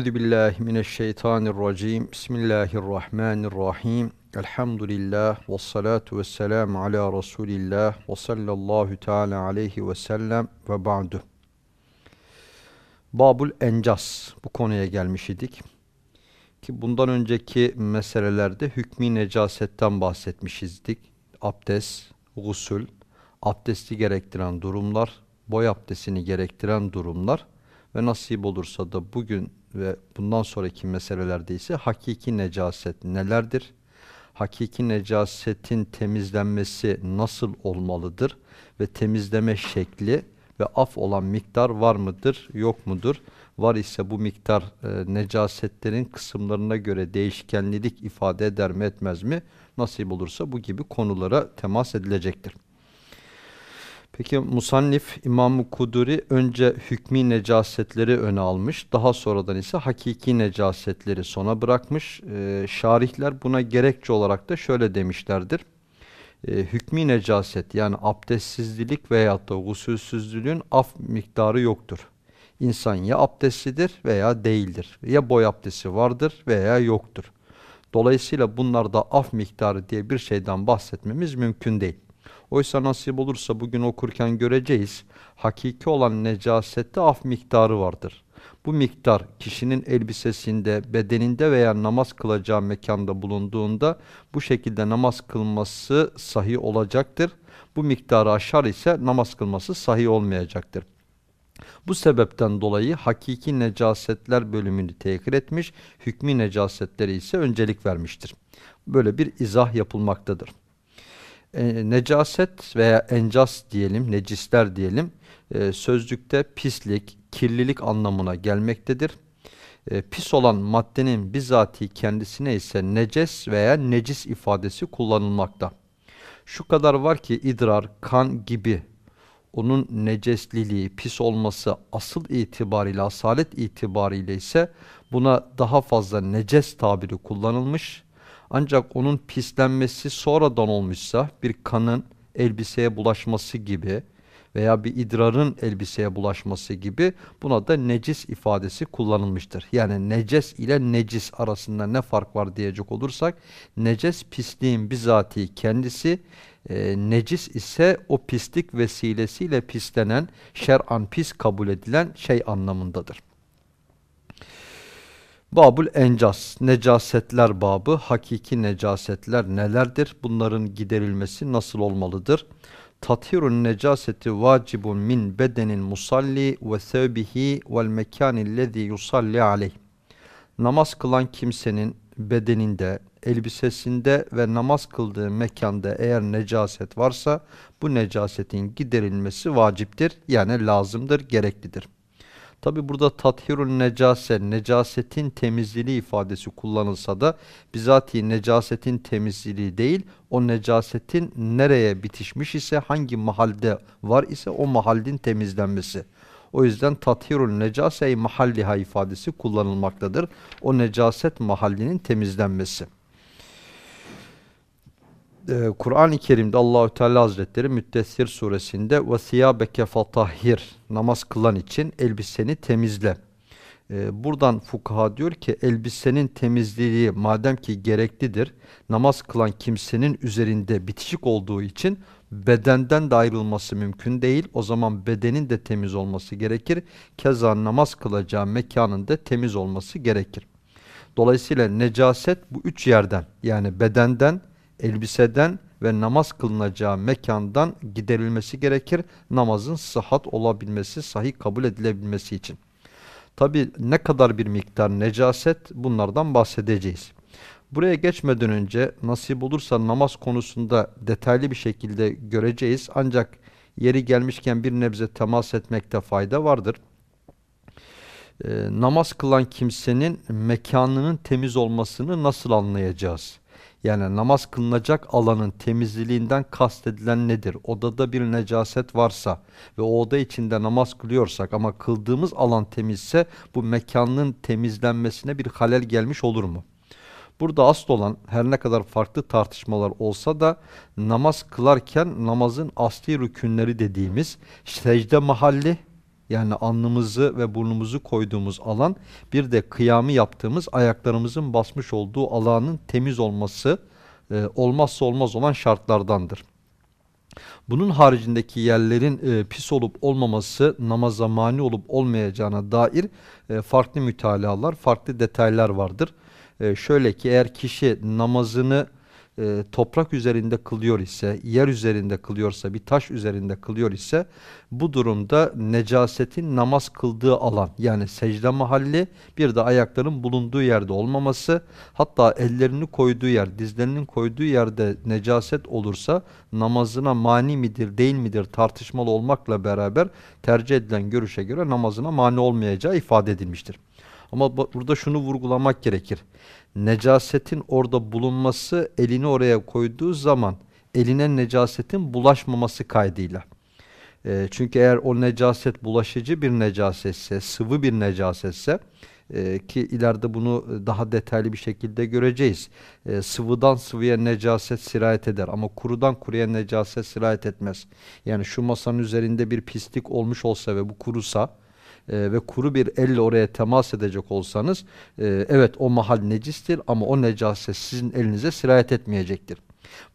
Euzu billahi mineşşeytanirracim. Bismillahirrahmanirrahim. Elhamdülillah ve salatu ve selamu ala Resulillah ve sallallahu teala aleyhi ve sellem ve ba'du. Babul Encas bu konuya gelmiş idik. Ki bundan önceki meselelerde hükmü necasetten bahsetmişizdik. Abdest, gusül, abdesti gerektiren durumlar, boy abdestini gerektiren durumlar ve nasip olursa da bugün ve bundan sonraki meselelerde ise hakiki necaset nelerdir? Hakiki necasetin temizlenmesi nasıl olmalıdır? Ve temizleme şekli ve af olan miktar var mıdır, yok mudur? Var ise bu miktar e, necasetlerin kısımlarına göre değişkenlilik ifade eder mi etmez mi? Nasip olursa bu gibi konulara temas edilecektir. Peki Musannif İmam-ı Kuduri önce hükmi necasetleri öne almış. Daha sonradan ise hakiki necasetleri sona bırakmış. Ee, şarihler buna gerekçe olarak da şöyle demişlerdir. Ee, hükmi necaset yani abdestsizlik veyahut da gusülsüzlüğün af miktarı yoktur. İnsan ya abdestlidir veya değildir. Ya boy abdesti vardır veya yoktur. Dolayısıyla bunlarda af miktarı diye bir şeyden bahsetmemiz mümkün değil. Oysa nasip olursa bugün okurken göreceğiz. Hakiki olan necasette af miktarı vardır. Bu miktar kişinin elbisesinde, bedeninde veya namaz kılacağı mekanda bulunduğunda bu şekilde namaz kılması sahih olacaktır. Bu miktarı aşar ise namaz kılması sahih olmayacaktır. Bu sebepten dolayı hakiki necasetler bölümünü tekir etmiş, hükmü necasetleri ise öncelik vermiştir. Böyle bir izah yapılmaktadır e, necaset veya encas diyelim, necisler diyelim, e, sözlükte pislik, kirlilik anlamına gelmektedir. E, pis olan maddenin bizatihi kendisine ise neces veya necis ifadesi kullanılmakta. Şu kadar var ki idrar, kan gibi onun necesliliği, pis olması asıl itibariyle, asalet itibariyle ise buna daha fazla neces tabiri kullanılmış ancak onun pislenmesi sonradan olmuşsa bir kanın elbiseye bulaşması gibi veya bir idrarın elbiseye bulaşması gibi buna da necis ifadesi kullanılmıştır. Yani neces ile necis arasında ne fark var diyecek olursak neces pisliğin bizatihi kendisi e, necis ise o pislik vesilesiyle pislenen şer'an pis kabul edilen şey anlamındadır. Babul Encas, necasetler babı, hakiki necasetler nelerdir? Bunların giderilmesi nasıl olmalıdır? Tathirun necaseti vacibun min bedenin musalli ve sevbihi vel mekanillezi yusalli aleyh. Namaz kılan kimsenin bedeninde, elbisesinde ve namaz kıldığı mekanda eğer necaset varsa bu necasetin giderilmesi vaciptir yani lazımdır, gereklidir. Tabi burada tathirun necase, necasetin temizliği ifadesi kullanılsa da bizatihi necasetin temizliği değil, o necasetin nereye bitişmiş ise, hangi mahalde var ise o mahallin temizlenmesi. O yüzden tathirun necase mahalliha ifadesi kullanılmaktadır. O necaset mahallinin temizlenmesi e, Kur'an-ı Kerim'de Allahü Teala Hazretleri Müddessir suresinde ve siyabeke namaz kılan için elbiseni temizle. E, buradan fukaha diyor ki elbisenin temizliği madem ki gereklidir namaz kılan kimsenin üzerinde bitişik olduğu için bedenden de ayrılması mümkün değil. O zaman bedenin de temiz olması gerekir. Keza namaz kılacağı mekanın da temiz olması gerekir. Dolayısıyla necaset bu üç yerden yani bedenden, elbiseden ve namaz kılınacağı mekandan giderilmesi gerekir. Namazın sıhhat olabilmesi, sahih kabul edilebilmesi için. Tabi ne kadar bir miktar necaset bunlardan bahsedeceğiz. Buraya geçmeden önce nasip olursa namaz konusunda detaylı bir şekilde göreceğiz. Ancak yeri gelmişken bir nebze temas etmekte fayda vardır. Ee, namaz kılan kimsenin mekanının temiz olmasını nasıl anlayacağız? Yani namaz kılınacak alanın temizliğinden kastedilen nedir? Odada bir necaset varsa ve o oda içinde namaz kılıyorsak ama kıldığımız alan temizse bu mekanın temizlenmesine bir halel gelmiş olur mu? Burada asıl olan her ne kadar farklı tartışmalar olsa da namaz kılarken namazın asli rükünleri dediğimiz secde mahalli yani alnımızı ve burnumuzu koyduğumuz alan bir de kıyamı yaptığımız ayaklarımızın basmış olduğu alanın temiz olması e, olmazsa olmaz olan şartlardandır. Bunun haricindeki yerlerin e, pis olup olmaması namaza mani olup olmayacağına dair e, farklı mütalalar, farklı detaylar vardır. E, şöyle ki eğer kişi namazını e, toprak üzerinde kılıyor ise, yer üzerinde kılıyorsa, bir taş üzerinde kılıyor ise bu durumda necasetin namaz kıldığı alan yani secde mahalli bir de ayakların bulunduğu yerde olmaması hatta ellerini koyduğu yer, dizlerinin koyduğu yerde necaset olursa namazına mani midir değil midir tartışmalı olmakla beraber tercih edilen görüşe göre namazına mani olmayacağı ifade edilmiştir. Ama burada şunu vurgulamak gerekir necasetin orada bulunması elini oraya koyduğu zaman eline necasetin bulaşmaması kaydıyla. E, çünkü eğer o necaset bulaşıcı bir necasetse, sıvı bir necasetse e, ki ileride bunu daha detaylı bir şekilde göreceğiz. E, sıvıdan sıvıya necaset sirayet eder ama kurudan kuruya necaset sirayet etmez. Yani şu masanın üzerinde bir pislik olmuş olsa ve bu kurusa e, ve kuru bir elle oraya temas edecek olsanız e, evet o mahal necistir ama o necaset sizin elinize sirayet etmeyecektir.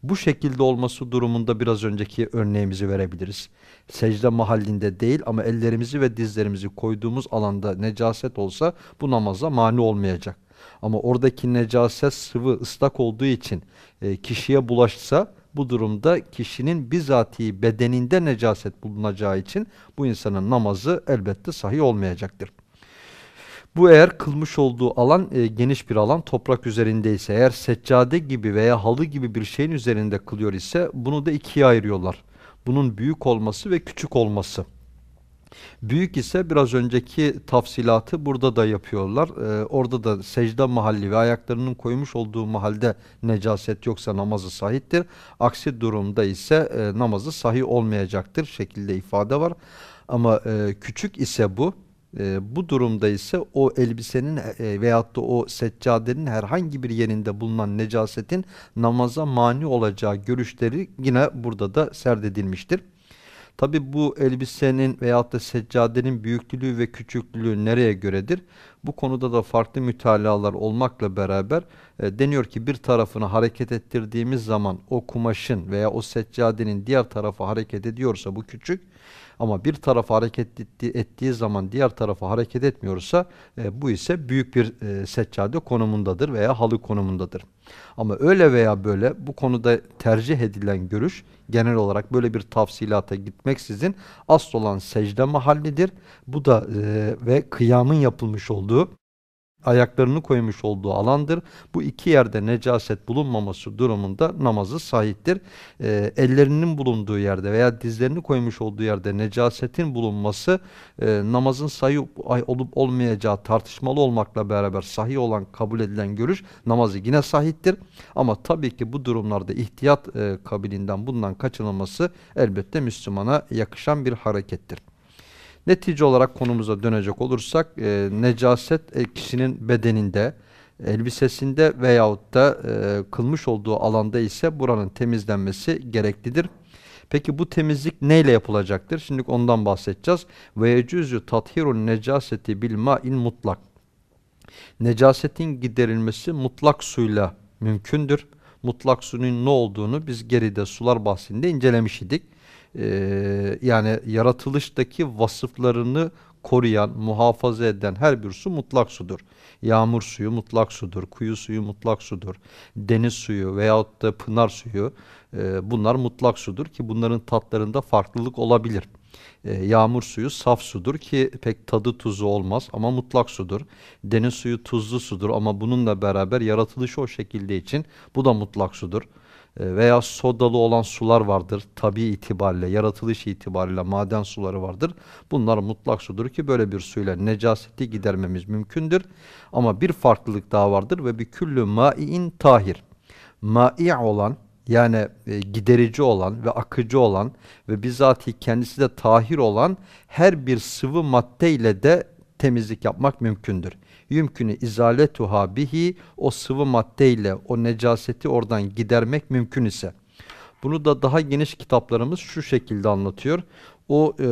Bu şekilde olması durumunda biraz önceki örneğimizi verebiliriz. Secde mahallinde değil ama ellerimizi ve dizlerimizi koyduğumuz alanda necaset olsa bu namaza mani olmayacak. Ama oradaki necaset sıvı ıslak olduğu için e, kişiye bulaşsa bu durumda kişinin bizatihi bedeninde necaset bulunacağı için bu insanın namazı elbette sahih olmayacaktır. Bu eğer kılmış olduğu alan e, geniş bir alan toprak üzerindeyse eğer seccade gibi veya halı gibi bir şeyin üzerinde kılıyor ise bunu da ikiye ayırıyorlar. Bunun büyük olması ve küçük olması. Büyük ise biraz önceki tafsilatı burada da yapıyorlar. Ee, orada da secde mahalli ve ayaklarının koymuş olduğu mahalde necaset yoksa namazı sahiptir. Aksi durumda ise e, namazı sahih olmayacaktır şekilde ifade var. Ama e, küçük ise bu e, bu durumda ise o elbisenin e, veyahut da o seccadenin herhangi bir yerinde bulunan necasetin namaza mani olacağı görüşleri yine burada da serdedilmiştir. Tabi bu elbisenin veyahut da seccadenin büyüklüğü ve küçüklüğü nereye göredir? Bu konuda da farklı mütalalar olmakla beraber e, deniyor ki bir tarafını hareket ettirdiğimiz zaman o kumaşın veya o seccadenin diğer tarafı hareket ediyorsa bu küçük, ama bir taraf hareket ettiği, ettiği zaman diğer tarafa hareket etmiyorsa e, bu ise büyük bir e, seccade konumundadır veya halı konumundadır. Ama öyle veya böyle bu konuda tercih edilen görüş genel olarak böyle bir tafsilata gitmeksizin asıl olan secde mahallidir. Bu da e, ve kıyamın yapılmış olduğu ayaklarını koymuş olduğu alandır. Bu iki yerde necaset bulunmaması durumunda namazı sahiptir. E, ellerinin bulunduğu yerde veya dizlerini koymuş olduğu yerde necasetin bulunması e, namazın sahih olup olmayacağı tartışmalı olmakla beraber sahih olan kabul edilen görüş namazı yine sahiptir. Ama tabii ki bu durumlarda ihtiyat e, kabilinden bundan kaçınılması elbette Müslümana yakışan bir harekettir. Netice olarak konumuza dönecek olursak e, necaset e, kişinin bedeninde, elbisesinde veyahut da e, kılmış olduğu alanda ise buranın temizlenmesi gereklidir. Peki bu temizlik neyle yapılacaktır? Şimdi ondan bahsedeceğiz. Ve yecüzü tathirun necaseti bil ma'il mutlak. Necasetin giderilmesi mutlak suyla mümkündür. Mutlak suyun ne olduğunu biz geride sular bahsinde incelemiş idik e, yani yaratılıştaki vasıflarını koruyan, muhafaza eden her bir su mutlak sudur. Yağmur suyu mutlak sudur, kuyu suyu mutlak sudur, deniz suyu veyahut da pınar suyu e, bunlar mutlak sudur ki bunların tatlarında farklılık olabilir. E, yağmur suyu saf sudur ki pek tadı tuzu olmaz ama mutlak sudur. Deniz suyu tuzlu sudur ama bununla beraber yaratılışı o şekilde için bu da mutlak sudur. E, veya sodalı olan sular vardır. Tabi itibariyle, yaratılış itibariyle maden suları vardır. Bunlar mutlak sudur ki böyle bir suyla necaseti gidermemiz mümkündür. Ama bir farklılık daha vardır ve bir küllü mai'in tahir. Mai' olan yani e, giderici olan ve akıcı olan ve bizatihi kendisi de tahir olan her bir sıvı madde ile de temizlik yapmak mümkündür yümkünü izaletuha bihi o sıvı maddeyle o necaseti oradan gidermek mümkün ise. Bunu da daha geniş kitaplarımız şu şekilde anlatıyor. O e,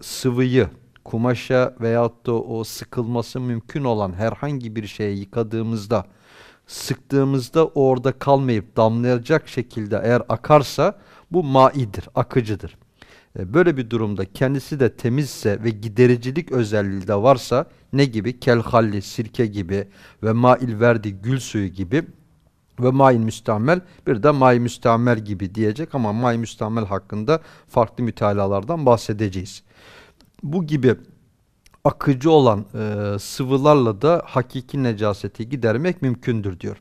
sıvıyı kumaşa veyahut da o sıkılması mümkün olan herhangi bir şeye yıkadığımızda sıktığımızda orada kalmayıp damlayacak şekilde eğer akarsa bu maidir, akıcıdır. E, böyle bir durumda kendisi de temizse ve gidericilik özelliği de varsa ne gibi? Kelhalli, sirke gibi ve mail verdi gül suyu gibi ve mail müstamel bir de may müstamel gibi diyecek ama may müstamel hakkında farklı mütalalardan bahsedeceğiz. Bu gibi akıcı olan e, sıvılarla da hakiki necaseti gidermek mümkündür diyor.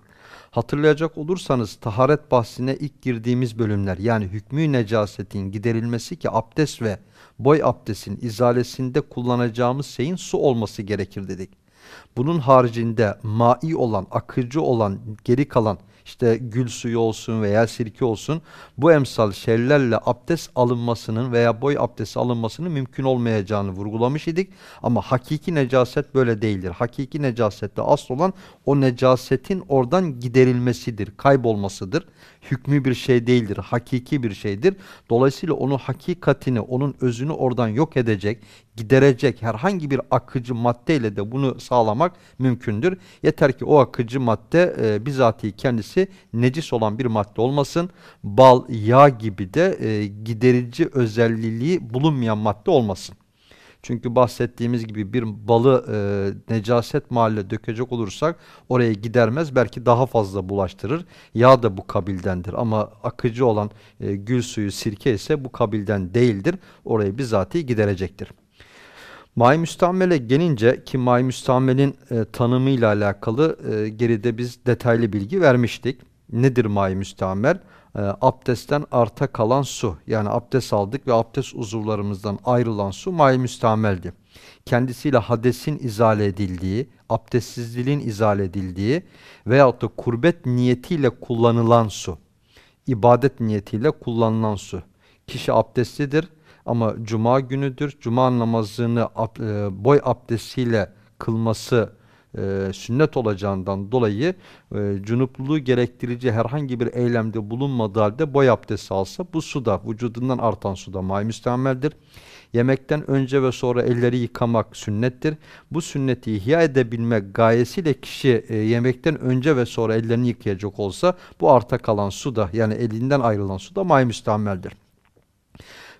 Hatırlayacak olursanız taharet bahsine ilk girdiğimiz bölümler yani hükmü necasetin giderilmesi ki abdest ve boy abdestin izalesinde kullanacağımız şeyin su olması gerekir dedik. Bunun haricinde mai olan, akıcı olan, geri kalan işte gül suyu olsun veya sirke olsun bu emsal şeylerle abdest alınmasının veya boy abdesti alınmasının mümkün olmayacağını vurgulamış idik. Ama hakiki necaset böyle değildir. Hakiki necasette asıl olan o necasetin oradan giderilmesidir, kaybolmasıdır. Hükmü bir şey değildir, hakiki bir şeydir. Dolayısıyla onu hakikatini, onun özünü oradan yok edecek, giderecek herhangi bir akıcı maddeyle de bunu sağlamak mümkündür. Yeter ki o akıcı madde e, bizatihi kendisi necis olan bir madde olmasın. Bal, yağ gibi de e, giderici özelliği bulunmayan madde olmasın. Çünkü bahsettiğimiz gibi bir balı e, necaset mahalle dökecek olursak oraya gidermez belki daha fazla bulaştırır. Yağ da bu kabildendir ama akıcı olan e, gül suyu sirke ise bu kabilden değildir. Orayı bizatihi giderecektir. May müstamele gelince ki may müstamelin e, tanımıyla alakalı e, geride biz detaylı bilgi vermiştik. Nedir may müstamel? E, abdestten arta kalan su yani abdest aldık ve abdest uzuvlarımızdan ayrılan su may müstameldi. Kendisiyle hadesin izale edildiği, abdestsizliğin izale edildiği veyahut da kurbet niyetiyle kullanılan su, ibadet niyetiyle kullanılan su. Kişi abdestlidir ama cuma günüdür. Cuma namazını e, boy abdestiyle kılması e, sünnet olacağından dolayı e, cunupluluğu gerektirici herhangi bir eylemde bulunmadığı halde boy abdesti alsa bu suda vücudundan artan suda may müstemeldir. Yemekten önce ve sonra elleri yıkamak sünnettir. Bu sünneti ihya edebilmek gayesiyle kişi e, yemekten önce ve sonra ellerini yıkayacak olsa bu arta kalan suda yani elinden ayrılan suda may müstemeldir.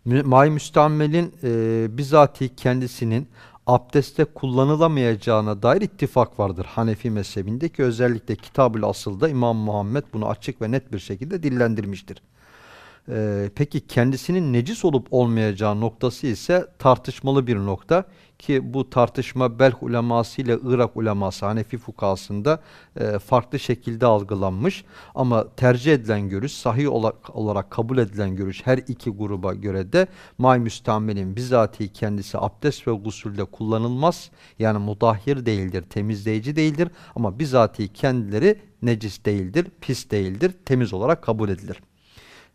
May müstammelin e, bizatihi kendisinin abdeste kullanılamayacağına dair ittifak vardır Hanefi mezhebinde ki özellikle Kitab-ül Asıl'da İmam Muhammed bunu açık ve net bir şekilde dillendirmiştir. Ee, peki kendisinin necis olup olmayacağı noktası ise tartışmalı bir nokta ki bu tartışma Belh uleması ile Irak uleması Hanefi fukasında e, farklı şekilde algılanmış. Ama tercih edilen görüş sahih olarak, olarak kabul edilen görüş her iki gruba göre de may müstamelin bizatihi kendisi abdest ve gusülde kullanılmaz. Yani mudahhir değildir temizleyici değildir. Ama bizatihi kendileri necis değildir pis değildir temiz olarak kabul edilir.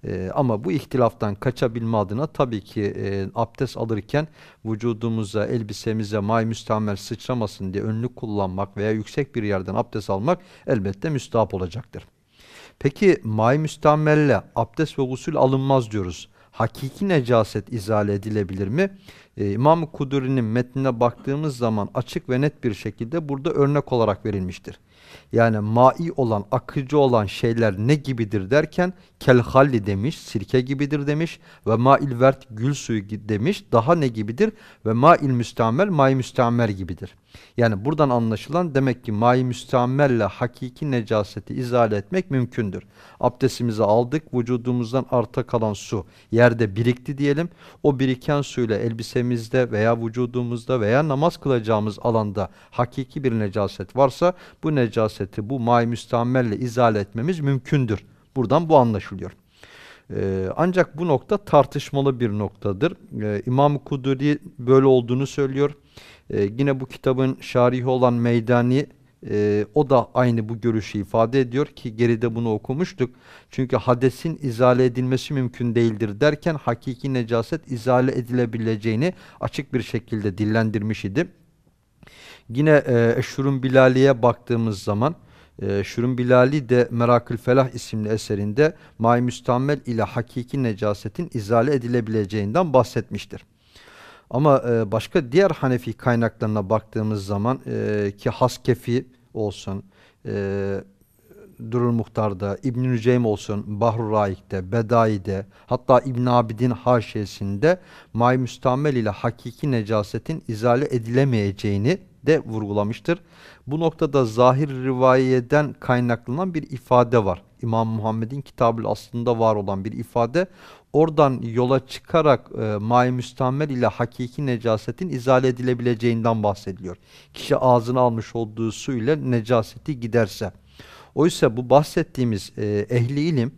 E, ama bu ihtilaftan kaçabilme adına tabii ki e, abdest alırken vücudumuza, elbisemize may müstamel sıçramasın diye önlük kullanmak veya yüksek bir yerden abdest almak elbette müstahap olacaktır. Peki may müstamelle abdest ve gusül alınmaz diyoruz. Hakiki necaset izale edilebilir mi? Ee, İmam-ı Kuduri'nin metnine baktığımız zaman açık ve net bir şekilde burada örnek olarak verilmiştir. Yani mai olan, akıcı olan şeyler ne gibidir derken kelhalli demiş, sirke gibidir demiş ve mail vert gül suyu demiş. Daha ne gibidir? Ve mail müstamel, mai müstamel gibidir. Yani buradan anlaşılan demek ki mai müstamelle hakiki necaseti izale etmek mümkündür. Abdestimizi aldık, vücudumuzdan arta kalan su yerde birikti diyelim. O biriken suyla elbisemizde veya vücudumuzda veya namaz kılacağımız alanda hakiki bir necaset varsa bu necaseti bu mai müstamelle izale etmemiz mümkündür. Buradan bu anlaşılıyor. Ee, ancak bu nokta tartışmalı bir noktadır. Ee, İmam-ı Kuduri böyle olduğunu söylüyor. Ee, yine bu kitabın şarihi olan Meydani e, o da aynı bu görüşü ifade ediyor ki geride bunu okumuştuk. Çünkü hadesin izale edilmesi mümkün değildir derken hakiki necaset izale edilebileceğini açık bir şekilde dillendirmiş idi. Yine e, Eşhurun Bilali'ye baktığımız zaman e, Şurun Bilali de Merakül Felah isimli eserinde May Müstammel ile hakiki necasetin izale edilebileceğinden bahsetmiştir. Ama e, başka diğer Hanefi kaynaklarına baktığımız zaman e, ki Haskefi olsun, e, Durul Muhtar'da, İbn-i Nüceym olsun, Bahru Raik'te, Bedai'de, hatta İbn Abidin haşiyesinde may müstamel ile hakiki necasetin izale edilemeyeceğini de vurgulamıştır. Bu noktada zahir rivayeden kaynaklanan bir ifade var. İmam Muhammed'in kitabı aslında var olan bir ifade. Oradan yola çıkarak e, may müstamel ile hakiki necasetin izale edilebileceğinden bahsediliyor. Kişi ağzına almış olduğu su ile necaseti giderse. Oysa bu bahsettiğimiz e, ehli ilim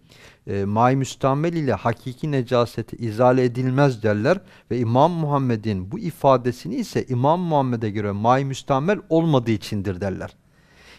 e, may müstamel ile hakiki necaseti izale edilmez derler ve İmam Muhammed'in bu ifadesini ise İmam Muhammed'e göre may müstamel olmadığı içindir derler.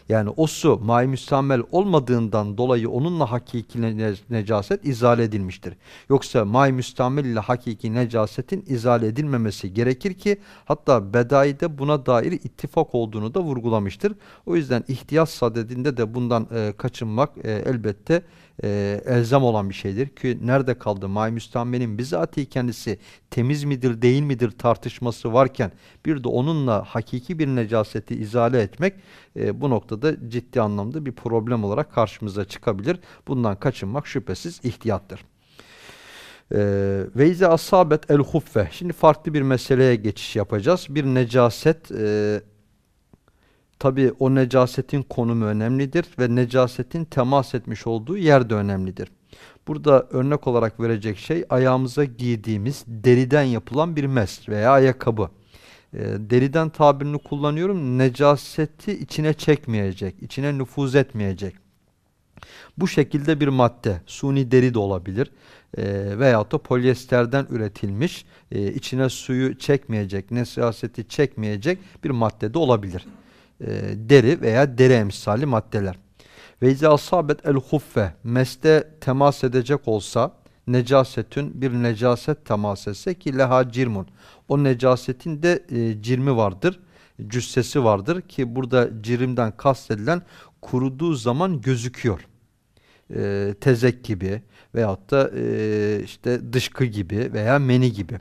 Yani o su may müstammel olmadığından dolayı onunla hakiki necaset izale edilmiştir. Yoksa may müstammel ile hakiki necasetin izale edilmemesi gerekir ki hatta bedaide buna dair ittifak olduğunu da vurgulamıştır. O yüzden ihtiyaç sadedinde de bundan e, kaçınmak e, elbette e, elzem olan bir şeydir. Ki nerede kaldı? May müstammelin bizatihi kendisi temiz midir değil midir tartışması varken bir de onunla hakiki bir necaseti izale etmek e, bu noktada ciddi anlamda bir problem olarak karşımıza çıkabilir. Bundan kaçınmak şüphesiz ihtiyattır. E, ve ize asabet el huffe. Şimdi farklı bir meseleye geçiş yapacağız. Bir necaset e, Tabi o necasetin konumu önemlidir ve necasetin temas etmiş olduğu yer de önemlidir. Burada örnek olarak verecek şey ayağımıza giydiğimiz deriden yapılan bir mes veya ayakkabı. E, deriden tabirini kullanıyorum. Necaseti içine çekmeyecek, içine nüfuz etmeyecek. Bu şekilde bir madde, suni deri de olabilir e, veyahut da polyesterden üretilmiş, e, içine suyu çekmeyecek, necaseti çekmeyecek bir madde de olabilir e, deri veya deri emsali maddeler. Ve izâ asabet el huffe mesle temas edecek olsa necasetün bir necaset temas etse ki leha cirmun. O necasetin de e, cirmi vardır, cüssesi vardır ki burada cirimden kastedilen kuruduğu zaman gözüküyor. E, tezek gibi veyahut da e, işte dışkı gibi veya meni gibi.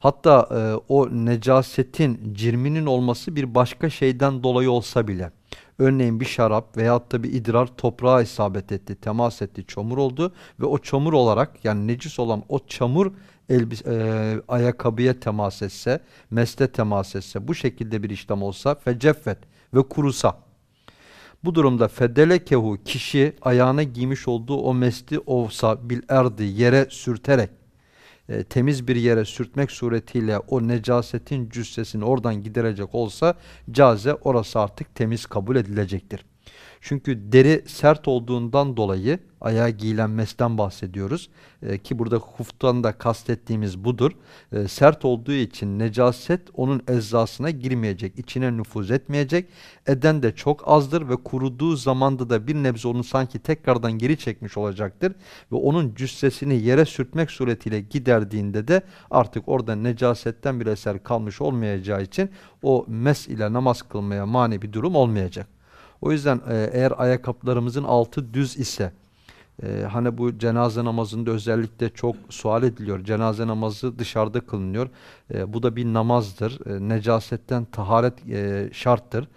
Hatta e, o necasetin cirminin olması bir başka şeyden dolayı olsa bile örneğin bir şarap veyahut da bir idrar toprağa isabet etti, temas etti, çamur oldu ve o çamur olarak yani necis olan o çamur elbis, e, ayakkabıya temas etse, mesle temas etse, bu şekilde bir işlem olsa feceffet ve kurusa. Bu durumda fedelekehu kişi ayağına giymiş olduğu o mesli olsa bil erdi yere sürterek e, temiz bir yere sürtmek suretiyle o necasetin cüssesini oradan giderecek olsa caze orası artık temiz kabul edilecektir. Çünkü deri sert olduğundan dolayı ayağa giyilen mesten bahsediyoruz. E, ki burada huftan da kastettiğimiz budur. E, sert olduğu için necaset onun eczasına girmeyecek, içine nüfuz etmeyecek. Eden de çok azdır ve kuruduğu zamanda da bir nebze onu sanki tekrardan geri çekmiş olacaktır. Ve onun cüssesini yere sürtmek suretiyle giderdiğinde de artık orada necasetten bir eser kalmış olmayacağı için o mes ile namaz kılmaya mani bir durum olmayacak. O yüzden e, eğer ayakkabılarımızın altı düz ise ee, hani bu cenaze namazında özellikle çok sual ediliyor. Cenaze namazı dışarıda kılınıyor. Ee, bu da bir namazdır. Ee, necasetten taharet e, şarttır.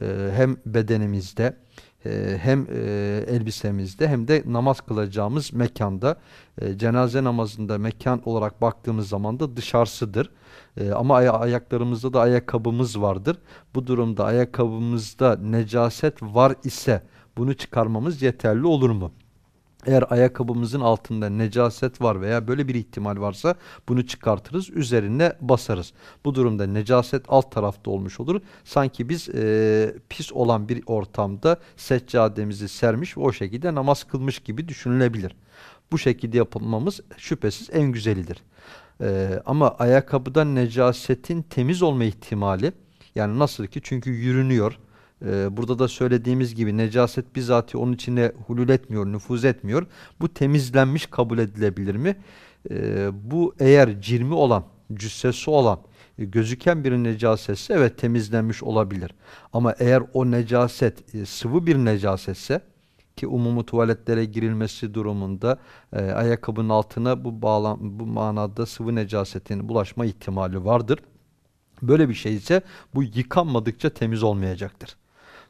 Ee, hem bedenimizde e, hem e, elbisemizde hem de namaz kılacağımız mekanda. E, cenaze namazında mekan olarak baktığımız zaman da dışarısıdır. E, ama ay ayaklarımızda da ayakkabımız vardır. Bu durumda ayakkabımızda necaset var ise bunu çıkarmamız yeterli olur mu? Eğer ayakkabımızın altında necaset var veya böyle bir ihtimal varsa bunu çıkartırız, üzerine basarız. Bu durumda necaset alt tarafta olmuş olur. Sanki biz e, pis olan bir ortamda seccademizi sermiş ve o şekilde namaz kılmış gibi düşünülebilir. Bu şekilde yapılmamız şüphesiz en güzelidir. E, ama ayakkabıdan necasetin temiz olma ihtimali yani nasıl ki çünkü yürünüyor ee, burada da söylediğimiz gibi necaset bizatihi onun içine hulul etmiyor, nüfuz etmiyor. Bu temizlenmiş kabul edilebilir mi? Ee, bu eğer cirmi olan, cüssesi olan, e, gözüken bir necasetse evet temizlenmiş olabilir. Ama eğer o necaset e, sıvı bir necasetse ki umumu tuvaletlere girilmesi durumunda e, ayakkabının altına bu bağlam bu manada sıvı necasetin bulaşma ihtimali vardır. Böyle bir şey ise bu yıkanmadıkça temiz olmayacaktır.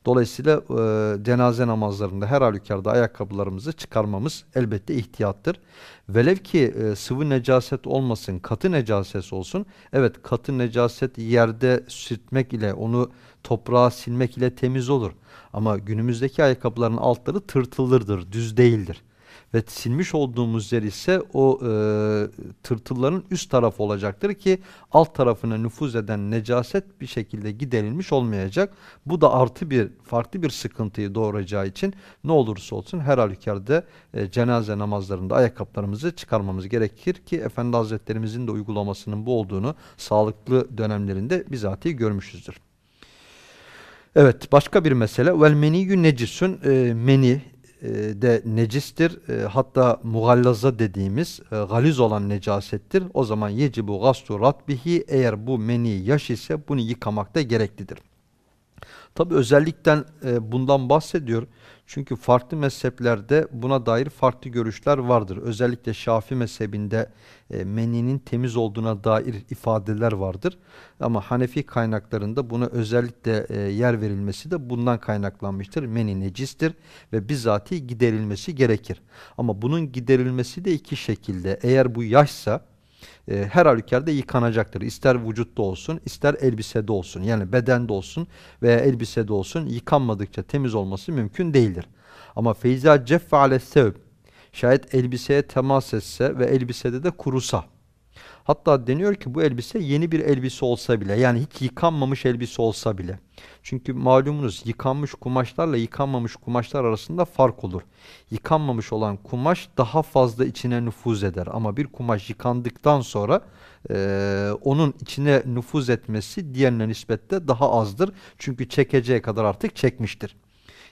Dolayısıyla e, cenaze namazlarında her halükarda ayakkabılarımızı çıkarmamız elbette ihtiyattır. Velev ki e, sıvı necaset olmasın, katı necaset olsun. Evet katı necaset yerde sürtmek ile onu toprağa silmek ile temiz olur. Ama günümüzdeki ayakkabıların altları tırtılırdır, düz değildir ve silmiş olduğumuz yer ise o e, tırtılların üst tarafı olacaktır ki alt tarafına nüfuz eden necaset bir şekilde giderilmiş olmayacak. Bu da artı bir farklı bir sıkıntıyı doğuracağı için ne olursa olsun her halükarda e, cenaze namazlarında ayakkabılarımızı çıkarmamız gerekir ki Efendi Hazretlerimizin de uygulamasının bu olduğunu sağlıklı dönemlerinde bizatihi görmüşüzdür. Evet başka bir mesele vel meniyyü necisün e, meni e, de necistir. E, hatta mugallaza dediğimiz e, galiz olan necasettir. O zaman yecibu gastu ratbihi eğer bu meni yaş ise bunu yıkamak da gereklidir. Tabi özellikten bundan bahsediyor. Çünkü farklı mezheplerde buna dair farklı görüşler vardır. Özellikle Şafi mezhebinde e, meninin temiz olduğuna dair ifadeler vardır. Ama Hanefi kaynaklarında buna özellikle e, yer verilmesi de bundan kaynaklanmıştır. Meni necistir ve bizzati giderilmesi gerekir. Ama bunun giderilmesi de iki şekilde. Eğer bu yaşsa e, her halükarda yıkanacaktır. İster vücutta olsun, ister elbisede olsun. Yani bedende olsun veya elbisede olsun yıkanmadıkça temiz olması mümkün değildir. Ama feyza ceffe alessevb şayet elbiseye temas etse ve elbisede de kurusa Hatta deniyor ki bu elbise yeni bir elbise olsa bile yani hiç yıkanmamış elbise olsa bile. Çünkü malumunuz yıkanmış kumaşlarla yıkanmamış kumaşlar arasında fark olur. Yıkanmamış olan kumaş daha fazla içine nüfuz eder ama bir kumaş yıkandıktan sonra e, onun içine nüfuz etmesi diğerine nispetle daha azdır. Çünkü çekeceği kadar artık çekmiştir.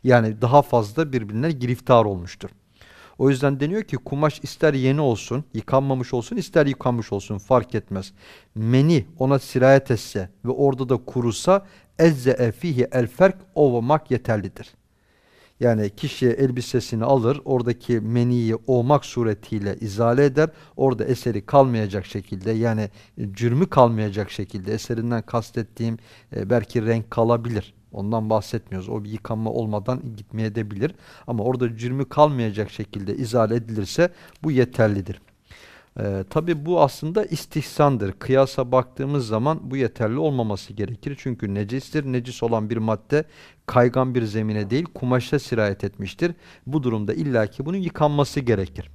Yani daha fazla birbirine giriftar olmuştur. O yüzden deniyor ki kumaş ister yeni olsun, yıkanmamış olsun, ister yıkanmış olsun fark etmez. Meni ona sirayet etse ve orada da kurusa ezze fihi el ferk ovamak yeterlidir. Yani kişi elbisesini alır, oradaki meniyi olmak suretiyle izale eder. Orada eseri kalmayacak şekilde yani cürmü kalmayacak şekilde eserinden kastettiğim e, belki renk kalabilir. Ondan bahsetmiyoruz. O bir yıkanma olmadan gitmeye de bilir. Ama orada cürmü kalmayacak şekilde izale edilirse bu yeterlidir. Ee, Tabi bu aslında istihsandır. Kıyasa baktığımız zaman bu yeterli olmaması gerekir. Çünkü necistir. Necis olan bir madde kaygan bir zemine değil kumaşa sirayet etmiştir. Bu durumda illaki bunun yıkanması gerekir.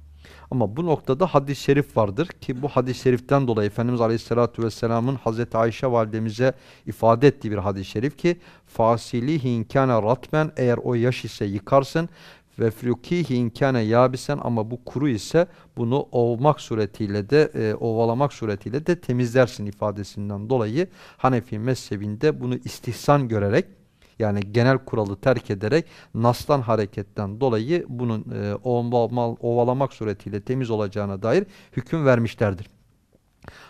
Ama bu noktada hadis-i şerif vardır ki bu hadis-i şeriften dolayı Efendimiz Aleyhisselatü Vesselam'ın Hazreti Ayşe validemize ifade ettiği bir hadis-i şerif ki fasilihi inkâne ratmen eğer o yaş ise yıkarsın ve frukihi inkâne yabisen ama bu kuru ise bunu ovmak suretiyle de e, ovalamak suretiyle de temizlersin ifadesinden dolayı Hanefi mezhebinde bunu istihsan görerek yani genel kuralı terk ederek nastan hareketten dolayı bunun e, ovalamak suretiyle temiz olacağına dair hüküm vermişlerdir.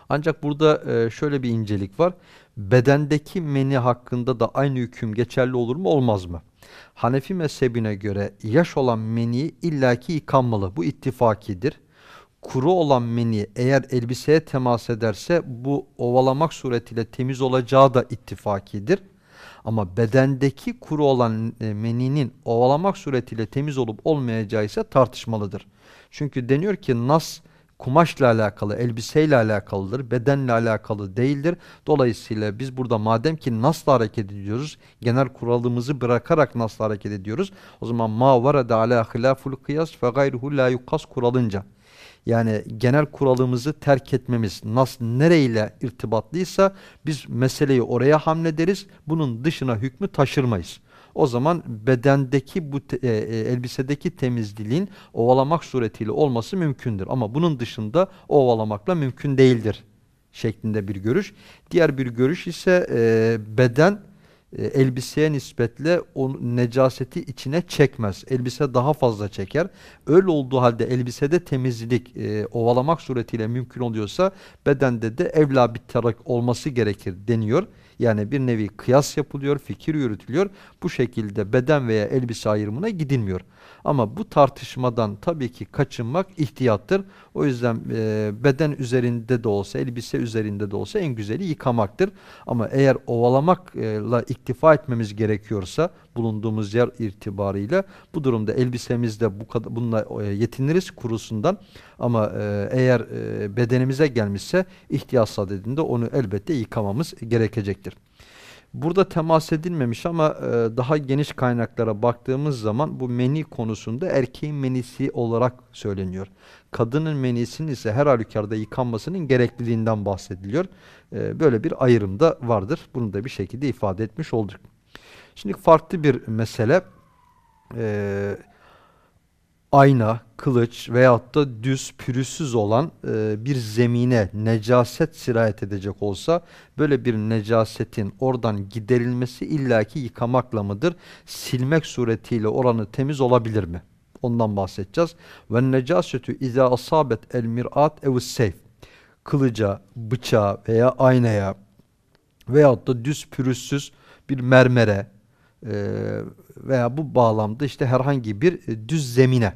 Ancak burada e, şöyle bir incelik var. Bedendeki meni hakkında da aynı hüküm geçerli olur mu olmaz mı? Hanefi mezhebine göre yaş olan meni illaki yıkanmalı. Bu ittifakidir. Kuru olan meni eğer elbiseye temas ederse bu ovalamak suretiyle temiz olacağı da ittifakidir. Ama bedendeki kuru olan e, meninin ovalamak suretiyle temiz olup olmayacağı ise tartışmalıdır. Çünkü deniyor ki nas kumaşla alakalı, elbiseyle alakalıdır, bedenle alakalı değildir. Dolayısıyla biz burada madem ki nasla hareket ediyoruz, genel kuralımızı bırakarak nasla hareket ediyoruz. O zaman ma varada ala hilaful kıyas fe gayruhu la yukas kuralınca yani genel kuralımızı terk etmemiz nas nereyle irtibatlıysa biz meseleyi oraya hamlederiz. Bunun dışına hükmü taşırmayız. O zaman bedendeki bu te, e, e, elbisedeki temizliğin ovalamak suretiyle olması mümkündür. Ama bunun dışında ovalamakla mümkün değildir şeklinde bir görüş. Diğer bir görüş ise e, beden e, elbiseye nispetle o necaseti içine çekmez. Elbise daha fazla çeker. Öyle olduğu halde elbisede temizlik e, ovalamak suretiyle mümkün oluyorsa bedende de evla bir olması gerekir deniyor. Yani bir nevi kıyas yapılıyor, fikir yürütülüyor. Bu şekilde beden veya elbise ayrımına gidilmiyor. Ama bu tartışmadan tabii ki kaçınmak ihtiyattır. O yüzden e, beden üzerinde de olsa, elbise üzerinde de olsa en güzeli yıkamaktır. Ama eğer ovalamakla iktifa etmemiz gerekiyorsa bulunduğumuz yer itibarıyla bu durumda elbisemizde bu bununla e, yetiniriz kurusundan. Ama e, eğer e, bedenimize gelmişse ihtiyaç dediğinde onu elbette yıkamamız gerekecektir. Burada temas edilmemiş ama e, daha geniş kaynaklara baktığımız zaman bu meni konusunda erkeğin menisi olarak söyleniyor. Kadının menisinin ise her halükarda yıkanmasının gerekliliğinden bahsediliyor. E, böyle bir ayrım da vardır. Bunu da bir şekilde ifade etmiş olduk. Şimdi farklı bir mesele. Eee ayna, kılıç veyahut da düz, pürüzsüz olan e, bir zemine necaset sirayet edecek olsa böyle bir necasetin oradan giderilmesi illaki yıkamakla mıdır? Silmek suretiyle oranı temiz olabilir mi? Ondan bahsedeceğiz. Ve necasetü izâ asabet el mir'at ev seyf. Kılıca, bıçağa veya aynaya veyahut da düz pürüzsüz bir mermere e, veya bu bağlamda işte herhangi bir e, düz zemine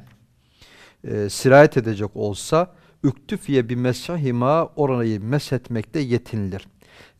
e, sirayet edecek olsa üktüfiye bir mesahima orayı meshetmekte yetinilir.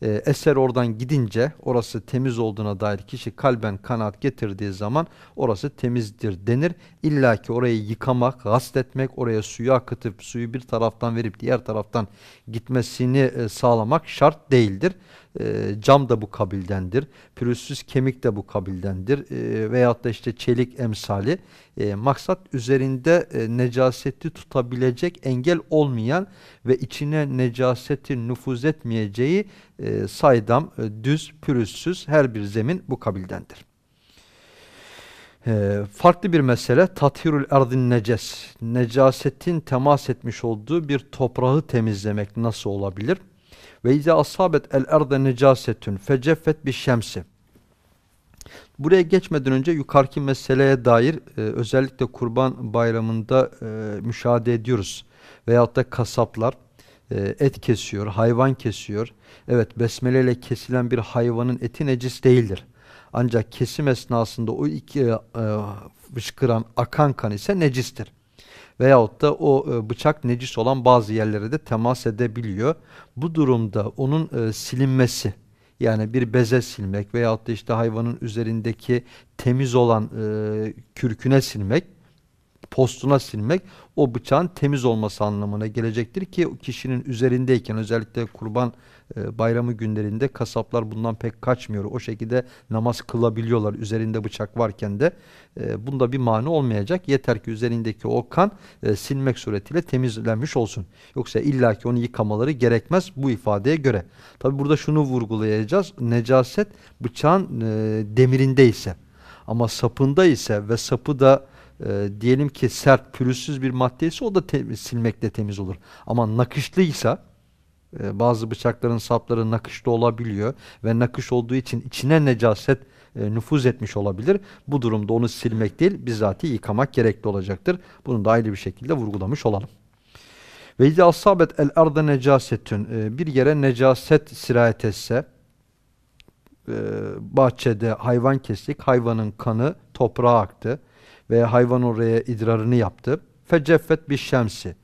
E, eser oradan gidince orası temiz olduğuna dair kişi kalben kanaat getirdiği zaman orası temizdir denir. İlla ki orayı yıkamak, gasletmek, oraya suyu akıtıp suyu bir taraftan verip diğer taraftan gitmesini e, sağlamak şart değildir. E, cam da bu kabildendir. Pürüzsüz kemik de bu kabildendir. E, veyahut da işte çelik emsali. E, maksat üzerinde e, necaseti tutabilecek engel olmayan ve içine necaseti nüfuz etmeyeceği e, saydam, e, düz, pürüzsüz her bir zemin bu kabildendir. E, farklı bir mesele tathirul erdin neces. Necasetin temas etmiş olduğu bir toprağı temizlemek nasıl olabilir? Ve izâ asabet el erde necasetün feceffet bir şemsi. Buraya geçmeden önce yukarıki meseleye dair e, özellikle kurban bayramında e, müşahede ediyoruz. Veyahut da kasaplar et kesiyor, hayvan kesiyor. Evet besmele ile kesilen bir hayvanın eti necis değildir. Ancak kesim esnasında o iki e, fışkıran akan kan ise necistir veyahut da o e, bıçak necis olan bazı yerlere de temas edebiliyor. Bu durumda onun e, silinmesi yani bir beze silmek veyahut da işte hayvanın üzerindeki temiz olan e, kürküne silmek postuna silmek o bıçağın temiz olması anlamına gelecektir ki kişinin üzerindeyken özellikle kurban e, bayramı günlerinde kasaplar bundan pek kaçmıyor. O şekilde namaz kılabiliyorlar üzerinde bıçak varken de e, bunda bir mani olmayacak. Yeter ki üzerindeki o kan e, silmek suretiyle temizlenmiş olsun. Yoksa illaki onu yıkamaları gerekmez bu ifadeye göre. Tabi burada şunu vurgulayacağız. Necaset bıçağın demirinde ise ama sapında ise ve sapı da e, diyelim ki sert, pürüzsüz bir madde ise o da te silmekle temiz olur. Ama nakışlıysa e, bazı bıçakların sapları nakışlı olabiliyor ve nakış olduğu için içine necaset e, nüfuz etmiş olabilir. Bu durumda onu silmek değil, bizatihi yıkamak gerekli olacaktır. Bunu da ayrı bir şekilde vurgulamış olalım. Ve izâ asabet el arda necasetün e, bir yere necaset sirayet etse e, bahçede hayvan kestik, hayvanın kanı toprağa aktı ve hayvan oraya idrarını yaptı. Feceffet bir şemsi.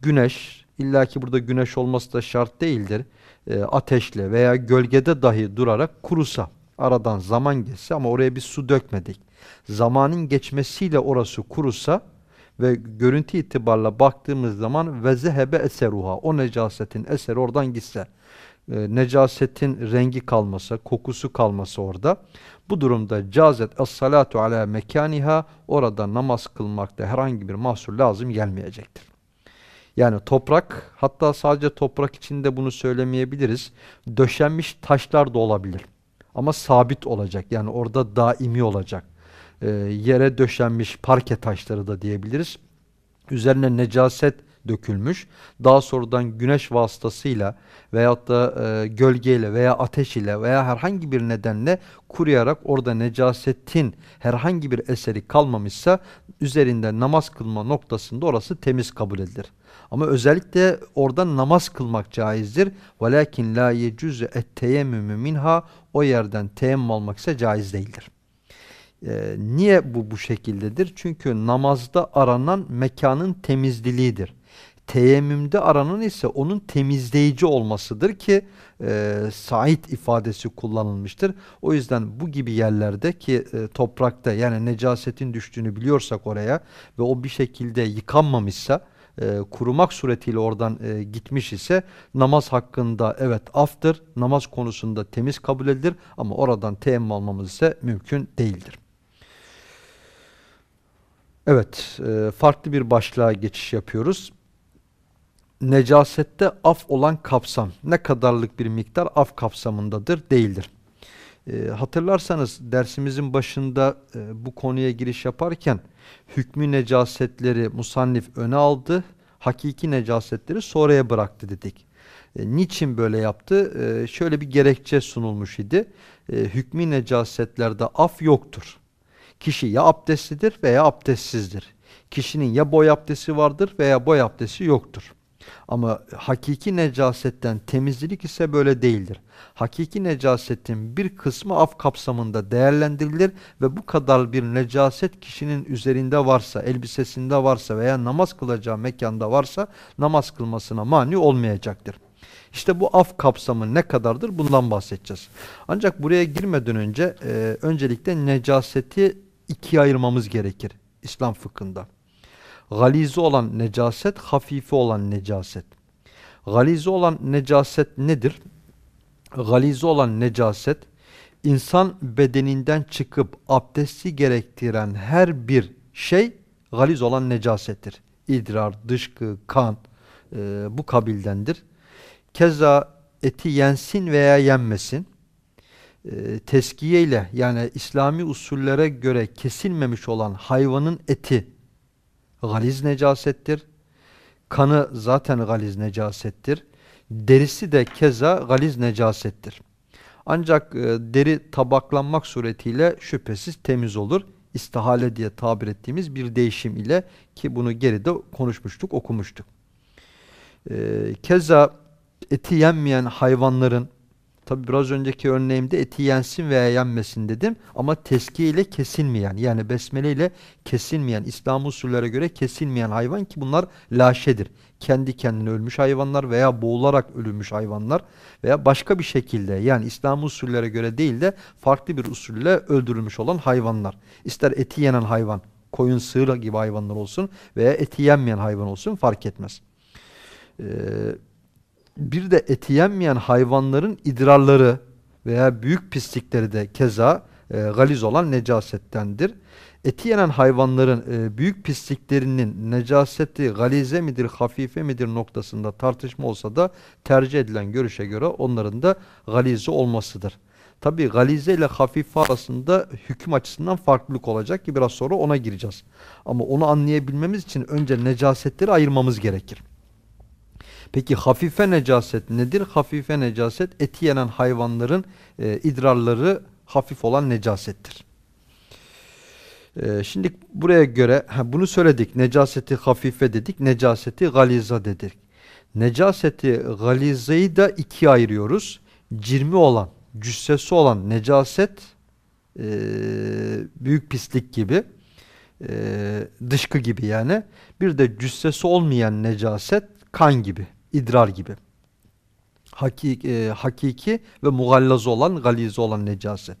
Güneş, illaki burada güneş olması da şart değildir. E, ateşle veya gölgede dahi durarak kurusa, aradan zaman geçse ama oraya bir su dökmedik. Zamanın geçmesiyle orası kurusa ve görüntü itibarla baktığımız zaman ve zehebe eseruha o necasetin eseri oradan gitse e, necasetin rengi kalmasa, kokusu kalmasa orada. Bu durumda cazet es-salatu ala mekaniha orada namaz kılmakta herhangi bir mahsur lazım gelmeyecektir. Yani toprak hatta sadece toprak içinde bunu söylemeyebiliriz. Döşenmiş taşlar da olabilir. Ama sabit olacak. Yani orada daimi olacak. E, yere döşenmiş parke taşları da diyebiliriz. Üzerine necaset dökülmüş. Daha sonradan güneş vasıtasıyla veyahut da e, gölgeyle veya ateş ile veya herhangi bir nedenle kuruyarak orada necasetin herhangi bir eseri kalmamışsa üzerinde namaz kılma noktasında orası temiz kabul edilir. Ama özellikle orada namaz kılmak caizdir. La yecuzu et teyemmümü minha o yerden teyemmüm almak ise caiz değildir. Ee, niye bu bu şekildedir? Çünkü namazda aranan mekanın temizliliğidir. Teyemmümde aranan ise onun temizleyici olmasıdır ki e, sait ifadesi kullanılmıştır. O yüzden bu gibi yerlerde ki e, toprakta yani necasetin düştüğünü biliyorsak oraya ve o bir şekilde yıkanmamışsa e, kurumak suretiyle oradan e, gitmiş ise namaz hakkında evet aftır, namaz konusunda temiz kabul edilir ama oradan teyemmüm almamız ise mümkün değildir. Evet, e, farklı bir başlığa geçiş yapıyoruz. Necasette af olan kapsam, ne kadarlık bir miktar af kapsamındadır, değildir. E, hatırlarsanız dersimizin başında e, bu konuya giriş yaparken hükmü necasetleri musannif öne aldı, hakiki necasetleri sonraya bıraktı dedik. E, niçin böyle yaptı? E, şöyle bir gerekçe sunulmuş idi. E, hükmü necasetlerde af yoktur. Kişi ya abdestlidir veya abdestsizdir. Kişinin ya boy abdesti vardır veya boy abdesti yoktur. Ama hakiki necasetten temizlik ise böyle değildir. Hakiki necasetin bir kısmı af kapsamında değerlendirilir ve bu kadar bir necaset kişinin üzerinde varsa, elbisesinde varsa veya namaz kılacağı mekanda varsa namaz kılmasına mani olmayacaktır. İşte bu af kapsamı ne kadardır bundan bahsedeceğiz. Ancak buraya girmeden önce e, öncelikle necaseti ikiye ayırmamız gerekir İslam fıkhında. Galizi olan necaset, hafifi olan necaset. Galizi olan necaset nedir? Galizi olan necaset, insan bedeninden çıkıp abdesti gerektiren her bir şey galiz olan necasettir. İdrar, dışkı, kan e, bu kabildendir. Keza eti yensin veya yenmesin, e, teskiye ile yani İslami usullere göre kesilmemiş olan hayvanın eti galiz necasettir. Kanı zaten galiz necasettir. Derisi de keza galiz necasettir. Ancak e, deri tabaklanmak suretiyle şüphesiz temiz olur. İstihale diye tabir ettiğimiz bir değişim ile ki bunu geride konuşmuştuk, okumuştuk. E, keza eti yenmeyen hayvanların Tabi biraz önceki örneğimde eti yensin veya yenmesin dedim. Ama teskiye ile kesilmeyen yani besmele ile kesilmeyen İslam usullere göre kesilmeyen hayvan ki bunlar laşedir. Kendi kendine ölmüş hayvanlar veya boğularak ölmüş hayvanlar veya başka bir şekilde yani İslam usullere göre değil de farklı bir usulle öldürülmüş olan hayvanlar. İster eti yenen hayvan koyun sığır gibi hayvanlar olsun veya eti yenmeyen hayvan olsun fark etmez. Ee, bir de eti yenmeyen hayvanların idrarları veya büyük pislikleri de keza e, galiz olan necasettendir. Eti yenen hayvanların e, büyük pisliklerinin necaseti galize midir, hafife midir noktasında tartışma olsa da tercih edilen görüşe göre onların da galize olmasıdır. Tabi galize ile hafife arasında hüküm açısından farklılık olacak ki biraz sonra ona gireceğiz. Ama onu anlayabilmemiz için önce necasetleri ayırmamız gerekir. Peki hafife necaset nedir? Hafife necaset eti yenen hayvanların e, idrarları hafif olan necasettir. E, şimdi buraya göre ha, bunu söyledik. Necaseti hafife dedik. Necaseti galiza dedik. Necaseti galizayı da ikiye ayırıyoruz. Cirmi olan, cüssesi olan necaset e, büyük pislik gibi e, dışkı gibi yani. Bir de cüssesi olmayan necaset kan gibi idrar gibi. Hakiki, e, hakiki ve mugallaz olan, galize olan necaset.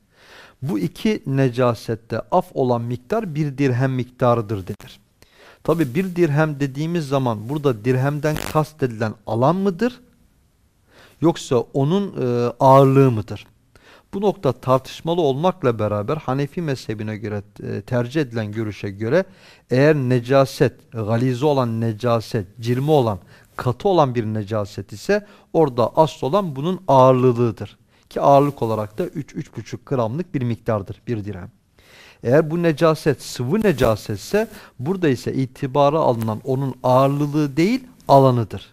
Bu iki necasette af olan miktar bir dirhem miktarıdır denir. Tabi bir dirhem dediğimiz zaman burada dirhemden kastedilen alan mıdır? Yoksa onun e, ağırlığı mıdır? Bu nokta tartışmalı olmakla beraber Hanefi mezhebine göre e, tercih edilen görüşe göre eğer necaset, galize olan necaset, cirmi olan katı olan bir necaset ise orada asıl olan bunun ağırlığıdır. Ki ağırlık olarak da 3-3,5 gramlık bir miktardır bir dirhem. Eğer bu necaset sıvı necasetse burada ise itibara alınan onun ağırlığı değil alanıdır.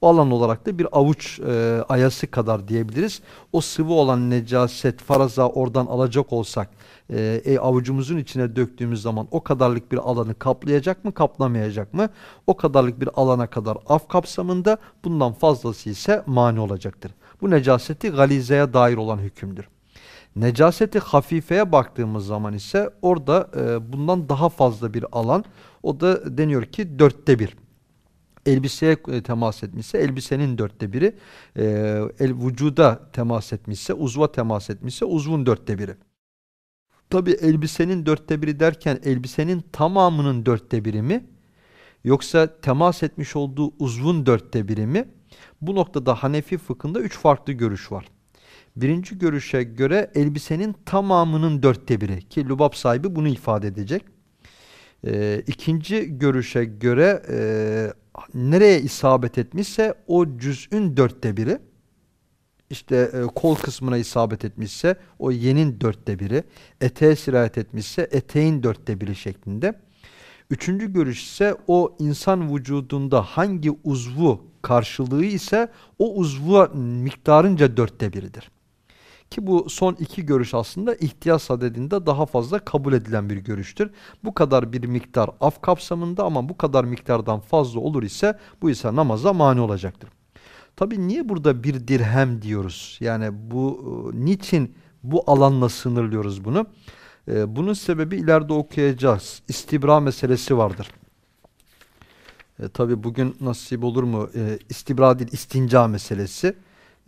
O alan olarak da bir avuç e, ayası kadar diyebiliriz. O sıvı olan necaset faraza oradan alacak olsak e, e, avucumuzun içine döktüğümüz zaman o kadarlık bir alanı kaplayacak mı kaplamayacak mı? O kadarlık bir alana kadar af kapsamında bundan fazlası ise mani olacaktır. Bu necaseti galizeye dair olan hükümdür. Necaseti hafifeye baktığımız zaman ise orada e, bundan daha fazla bir alan o da deniyor ki dörtte bir elbiseye e, temas etmişse elbisenin dörtte biri, e, el vücuda temas etmişse, uzva temas etmişse uzvun dörtte biri. Tabi elbisenin dörtte biri derken elbisenin tamamının dörtte biri mi? Yoksa temas etmiş olduğu uzvun dörtte biri mi? Bu noktada Hanefi fıkhında üç farklı görüş var. Birinci görüşe göre elbisenin tamamının dörtte biri ki lubab sahibi bunu ifade edecek. E, ikinci görüşe göre e, nereye isabet etmişse o cüz'ün dörtte biri işte e, kol kısmına isabet etmişse o yenin dörtte biri, eteğe sirayet etmişse eteğin dörtte biri şeklinde. Üçüncü görüş ise o insan vücudunda hangi uzvu karşılığı ise o uzvu miktarınca dörtte biridir. Ki bu son iki görüş aslında ihtiyaç sadedinde daha fazla kabul edilen bir görüştür. Bu kadar bir miktar af kapsamında ama bu kadar miktardan fazla olur ise bu ise namaza mani olacaktır. Tabi niye burada bir dirhem diyoruz? Yani bu e, niçin bu alanla sınırlıyoruz bunu? Ee, bunun sebebi ileride okuyacağız. İstibra meselesi vardır. E, Tabi bugün nasip olur mu? E, istibra değil istinca meselesi.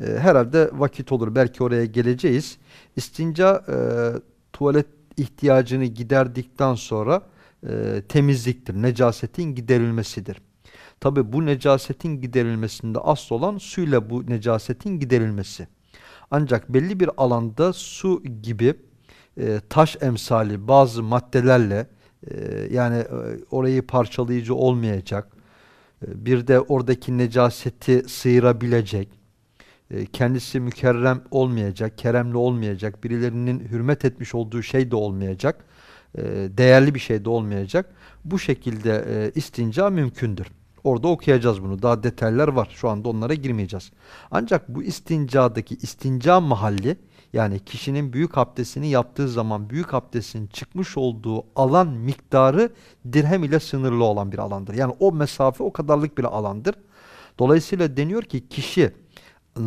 E, herhalde vakit olur. Belki oraya geleceğiz. İstinca e, tuvalet ihtiyacını giderdikten sonra e, temizliktir. Necasetin giderilmesidir. Tabi bu necasetin giderilmesinde asıl olan suyla bu necasetin giderilmesi. Ancak belli bir alanda su gibi e, taş emsali bazı maddelerle e, yani e, orayı parçalayıcı olmayacak, e, bir de oradaki necaseti sıyırabilecek, kendisi mükerrem olmayacak, keremli olmayacak, birilerinin hürmet etmiş olduğu şey de olmayacak, e, değerli bir şey de olmayacak. Bu şekilde e, istinca mümkündür. Orada okuyacağız bunu. Daha detaylar var. Şu anda onlara girmeyeceğiz. Ancak bu istincadaki istinca mahalli yani kişinin büyük abdestini yaptığı zaman büyük abdestin çıkmış olduğu alan miktarı dirhem ile sınırlı olan bir alandır. Yani o mesafe o kadarlık bir alandır. Dolayısıyla deniyor ki kişi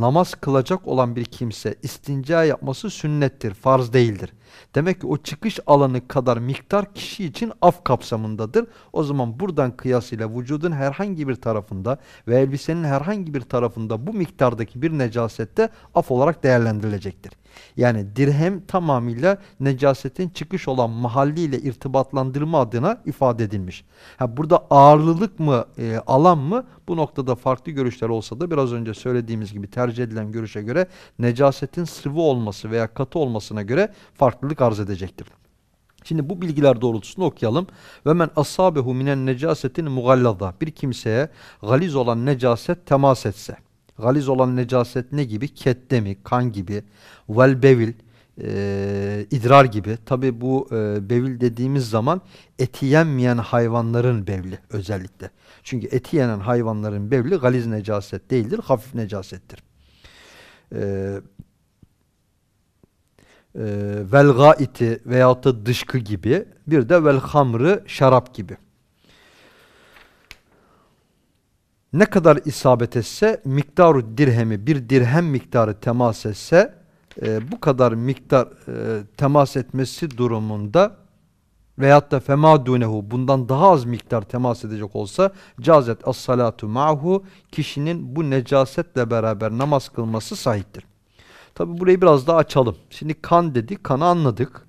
namaz kılacak olan bir kimse istinca yapması sünnettir, farz değildir. Demek ki o çıkış alanı kadar miktar kişi için af kapsamındadır. O zaman buradan kıyasıyla vücudun herhangi bir tarafında ve elbisenin herhangi bir tarafında bu miktardaki bir necasette af olarak değerlendirilecektir. Yani dirhem tamamıyla necasetin çıkış olan mahalliyle irtibatlandırma adına ifade edilmiş. Ha, burada ağırlılık mı e, alan mı bu noktada farklı görüşler olsa da biraz önce söylediğimiz gibi tercih edilen görüşe göre necasetin sıvı olması veya katı olmasına göre farklılık arz edecektir. Şimdi bu bilgiler doğrultusunda okuyalım. Ve men asabehu minen necasetin mugallada. Bir kimseye galiz olan necaset temas etse. Galiz olan necaset ne gibi? Kettemi, kan gibi, vel bevil, e, idrar gibi. Tabi bu e, bevil dediğimiz zaman eti yenmeyen hayvanların bevli özellikle. Çünkü eti yenen hayvanların bevli galiz necaset değildir, hafif necasettir. E, e, vel gaiti veyahut da dışkı gibi bir de vel hamrı şarap gibi. Ne kadar isabet etse miktaru dirhemi bir dirhem miktarı temas etse e, bu kadar miktar e, temas etmesi durumunda veyahut da fema dunehu bundan daha az miktar temas edecek olsa cazet as salatu ma'hu kişinin bu necasetle beraber namaz kılması sahiptir. Tabi burayı biraz daha açalım. Şimdi kan dedi, kanı anladık.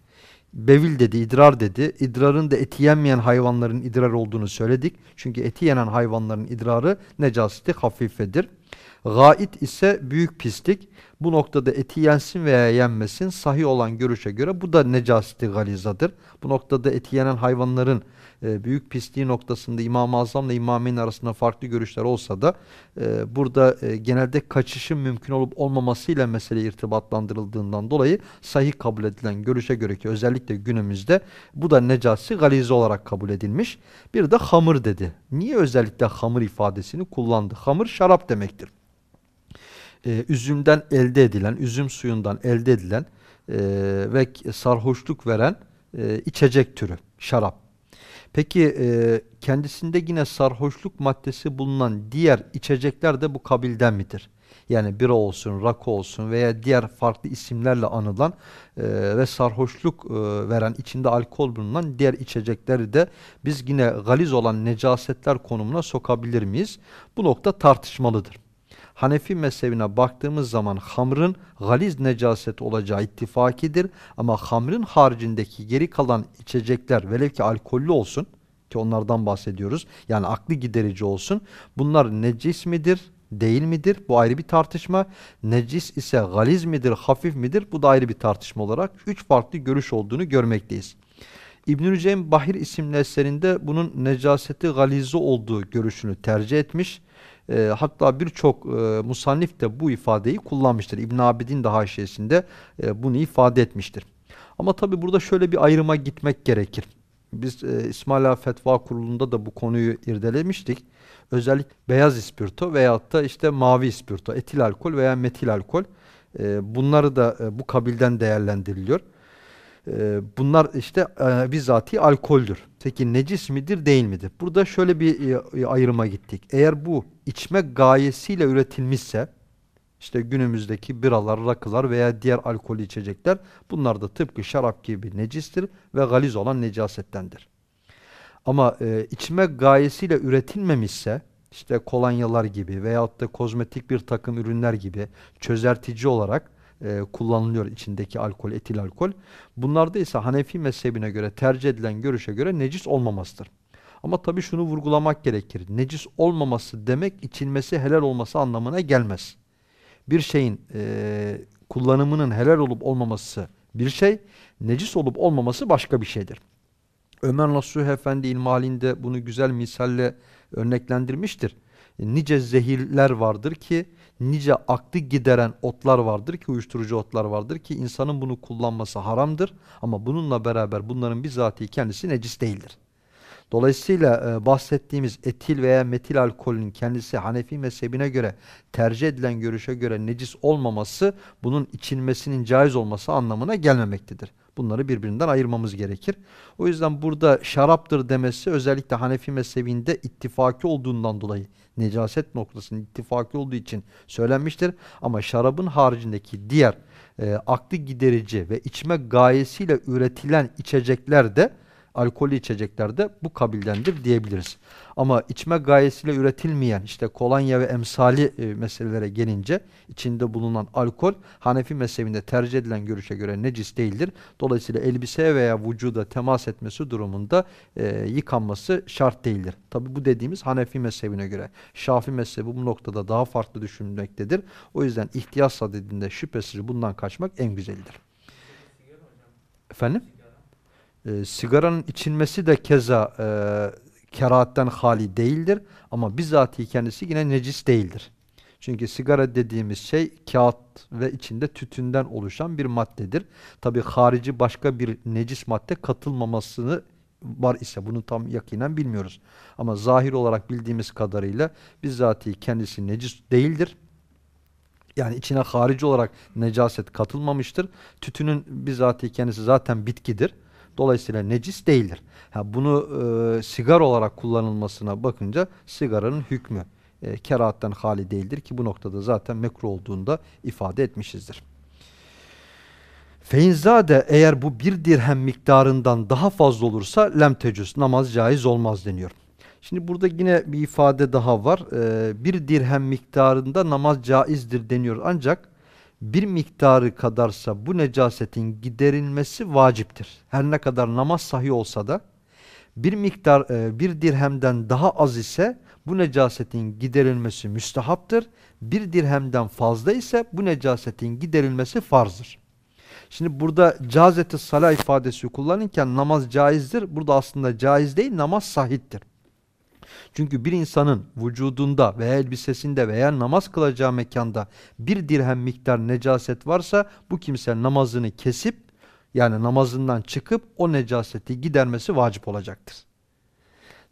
Bevil dedi, idrar dedi. İdrarın da eti yenmeyen hayvanların idrar olduğunu söyledik. Çünkü eti yenen hayvanların idrarı necaseti hafifedir. Gait ise büyük pislik. Bu noktada eti yensin veya yenmesin sahih olan görüşe göre bu da necaseti galizadır. Bu noktada eti yenen hayvanların e, büyük pisliği noktasında İmam-ı Azam'la İmameyn arasında farklı görüşler olsa da e, burada e, genelde kaçışın mümkün olup olmamasıyla mesele irtibatlandırıldığından dolayı sahih kabul edilen görüşe göre ki özellikle günümüzde bu da necasi galize olarak kabul edilmiş. Bir de hamır dedi. Niye özellikle hamır ifadesini kullandı? Hamır şarap demektir. E, üzümden elde edilen, üzüm suyundan elde edilen e, ve sarhoşluk veren e, içecek türü, şarap. Peki e, kendisinde yine sarhoşluk maddesi bulunan diğer içecekler de bu kabilden midir? Yani bira olsun, rakı olsun veya diğer farklı isimlerle anılan e, ve sarhoşluk e, veren içinde alkol bulunan diğer içecekleri de biz yine galiz olan necasetler konumuna sokabilir miyiz? Bu nokta tartışmalıdır. Hanefi mezhebine baktığımız zaman hamrın galiz necaset olacağı ittifakidir. Ama hamrın haricindeki geri kalan içecekler velev ki alkollü olsun ki onlardan bahsediyoruz. Yani aklı giderici olsun. Bunlar necis midir? Değil midir? Bu ayrı bir tartışma. Necis ise galiz midir? Hafif midir? Bu da ayrı bir tartışma olarak üç farklı görüş olduğunu görmekteyiz. İbnül Ceym Bahir isimli eserinde bunun necaseti galizi olduğu görüşünü tercih etmiş. E, hatta birçok e, musannif de bu ifadeyi kullanmıştır. İbn Abidin de haşiyesinde e, bunu ifade etmiştir. Ama tabi burada şöyle bir ayrıma gitmek gerekir. Biz e, İsmaila Fetva Kurulu'nda da bu konuyu irdelemiştik. Özellikle beyaz ispirto veyahut da işte mavi ispirto, etil alkol veya metil alkol. E, bunları da e, bu kabilden değerlendiriliyor. Ee, bunlar işte e, bizzati alkoldür. Peki necis midir değil midir? Burada şöyle bir e, ayrıma gittik. Eğer bu içme gayesiyle üretilmişse işte günümüzdeki biralar, rakılar veya diğer alkol içecekler bunlar da tıpkı şarap gibi necistir ve galiz olan necasettendir. Ama e, içme gayesiyle üretilmemişse işte kolonyalar gibi veyahut da kozmetik bir takım ürünler gibi çözeltici olarak e, kullanılıyor içindeki alkol, etil alkol. Bunlarda ise Hanefi mezhebine göre tercih edilen görüşe göre necis olmamasıdır. Ama tabi şunu vurgulamak gerekir. Necis olmaması demek içilmesi helal olması anlamına gelmez. Bir şeyin e, kullanımının helal olup olmaması bir şey, necis olup olmaması başka bir şeydir. Ömer Nasuh Efendi ilmalinde bunu güzel misalle örneklendirmiştir. Nice zehirler vardır ki nice aklı gideren otlar vardır ki uyuşturucu otlar vardır ki insanın bunu kullanması haramdır ama bununla beraber bunların bizatihi kendisi necis değildir. Dolayısıyla e, bahsettiğimiz etil veya metil alkolün kendisi Hanefi mezhebine göre tercih edilen görüşe göre necis olmaması bunun içilmesinin caiz olması anlamına gelmemektedir. Bunları birbirinden ayırmamız gerekir. O yüzden burada şaraptır demesi özellikle Hanefi mezhebinde ittifaki olduğundan dolayı necaset noktasının ittifaki olduğu için söylenmiştir. Ama şarabın haricindeki diğer e, aklı giderici ve içme gayesiyle üretilen içecekler de alkollü içeceklerde bu kabildendir diyebiliriz. Ama içme gayesiyle üretilmeyen işte kolonya ve emsali e, meselelere gelince içinde bulunan alkol Hanefi mezhebinde tercih edilen görüşe göre necis değildir. Dolayısıyla elbiseye veya vücuda temas etmesi durumunda e, yıkanması şart değildir. Tabi bu dediğimiz Hanefi mezhebine göre. Şafi mezhebi bu noktada daha farklı düşünmektedir. O yüzden ihtiyaç sadedinde şüphesiz bundan kaçmak en güzelidir. Efendim? E, sigaranın içilmesi de keza e, kerahatten hali değildir. Ama bizatihi kendisi yine necis değildir. Çünkü sigara dediğimiz şey kağıt ve içinde tütünden oluşan bir maddedir. Tabi harici başka bir necis madde katılmamasını var ise bunu tam yakinen bilmiyoruz. Ama zahir olarak bildiğimiz kadarıyla bizzatihi kendisi necis değildir. Yani içine harici olarak necaset katılmamıştır. Tütünün bizzatihi kendisi zaten bitkidir. Dolayısıyla necis değildir. Ha, bunu e, sigara olarak kullanılmasına bakınca sigaranın hükmü e, kerahatten hali değildir ki bu noktada zaten mekruh olduğunda ifade etmişizdir. Feinzade eğer bu bir dirhem miktarından daha fazla olursa lem tecüz namaz caiz olmaz deniyor. Şimdi burada yine bir ifade daha var. Ee, bir dirhem miktarında namaz caizdir deniyor ancak bir miktarı kadarsa bu necasetin giderilmesi vaciptir. Her ne kadar namaz sahi olsa da bir miktar e, bir dirhemden daha az ise bu necasetin giderilmesi müstehaptır. Bir dirhemden fazla ise bu necasetin giderilmesi farzdır. Şimdi burada cazeti sala ifadesi kullanırken namaz caizdir. Burada aslında caiz değil namaz sahittir. Çünkü bir insanın vücudunda veya elbisesinde veya namaz kılacağı mekanda bir dirhem miktar necaset varsa bu kimse namazını kesip yani namazından çıkıp o necaseti gidermesi vacip olacaktır.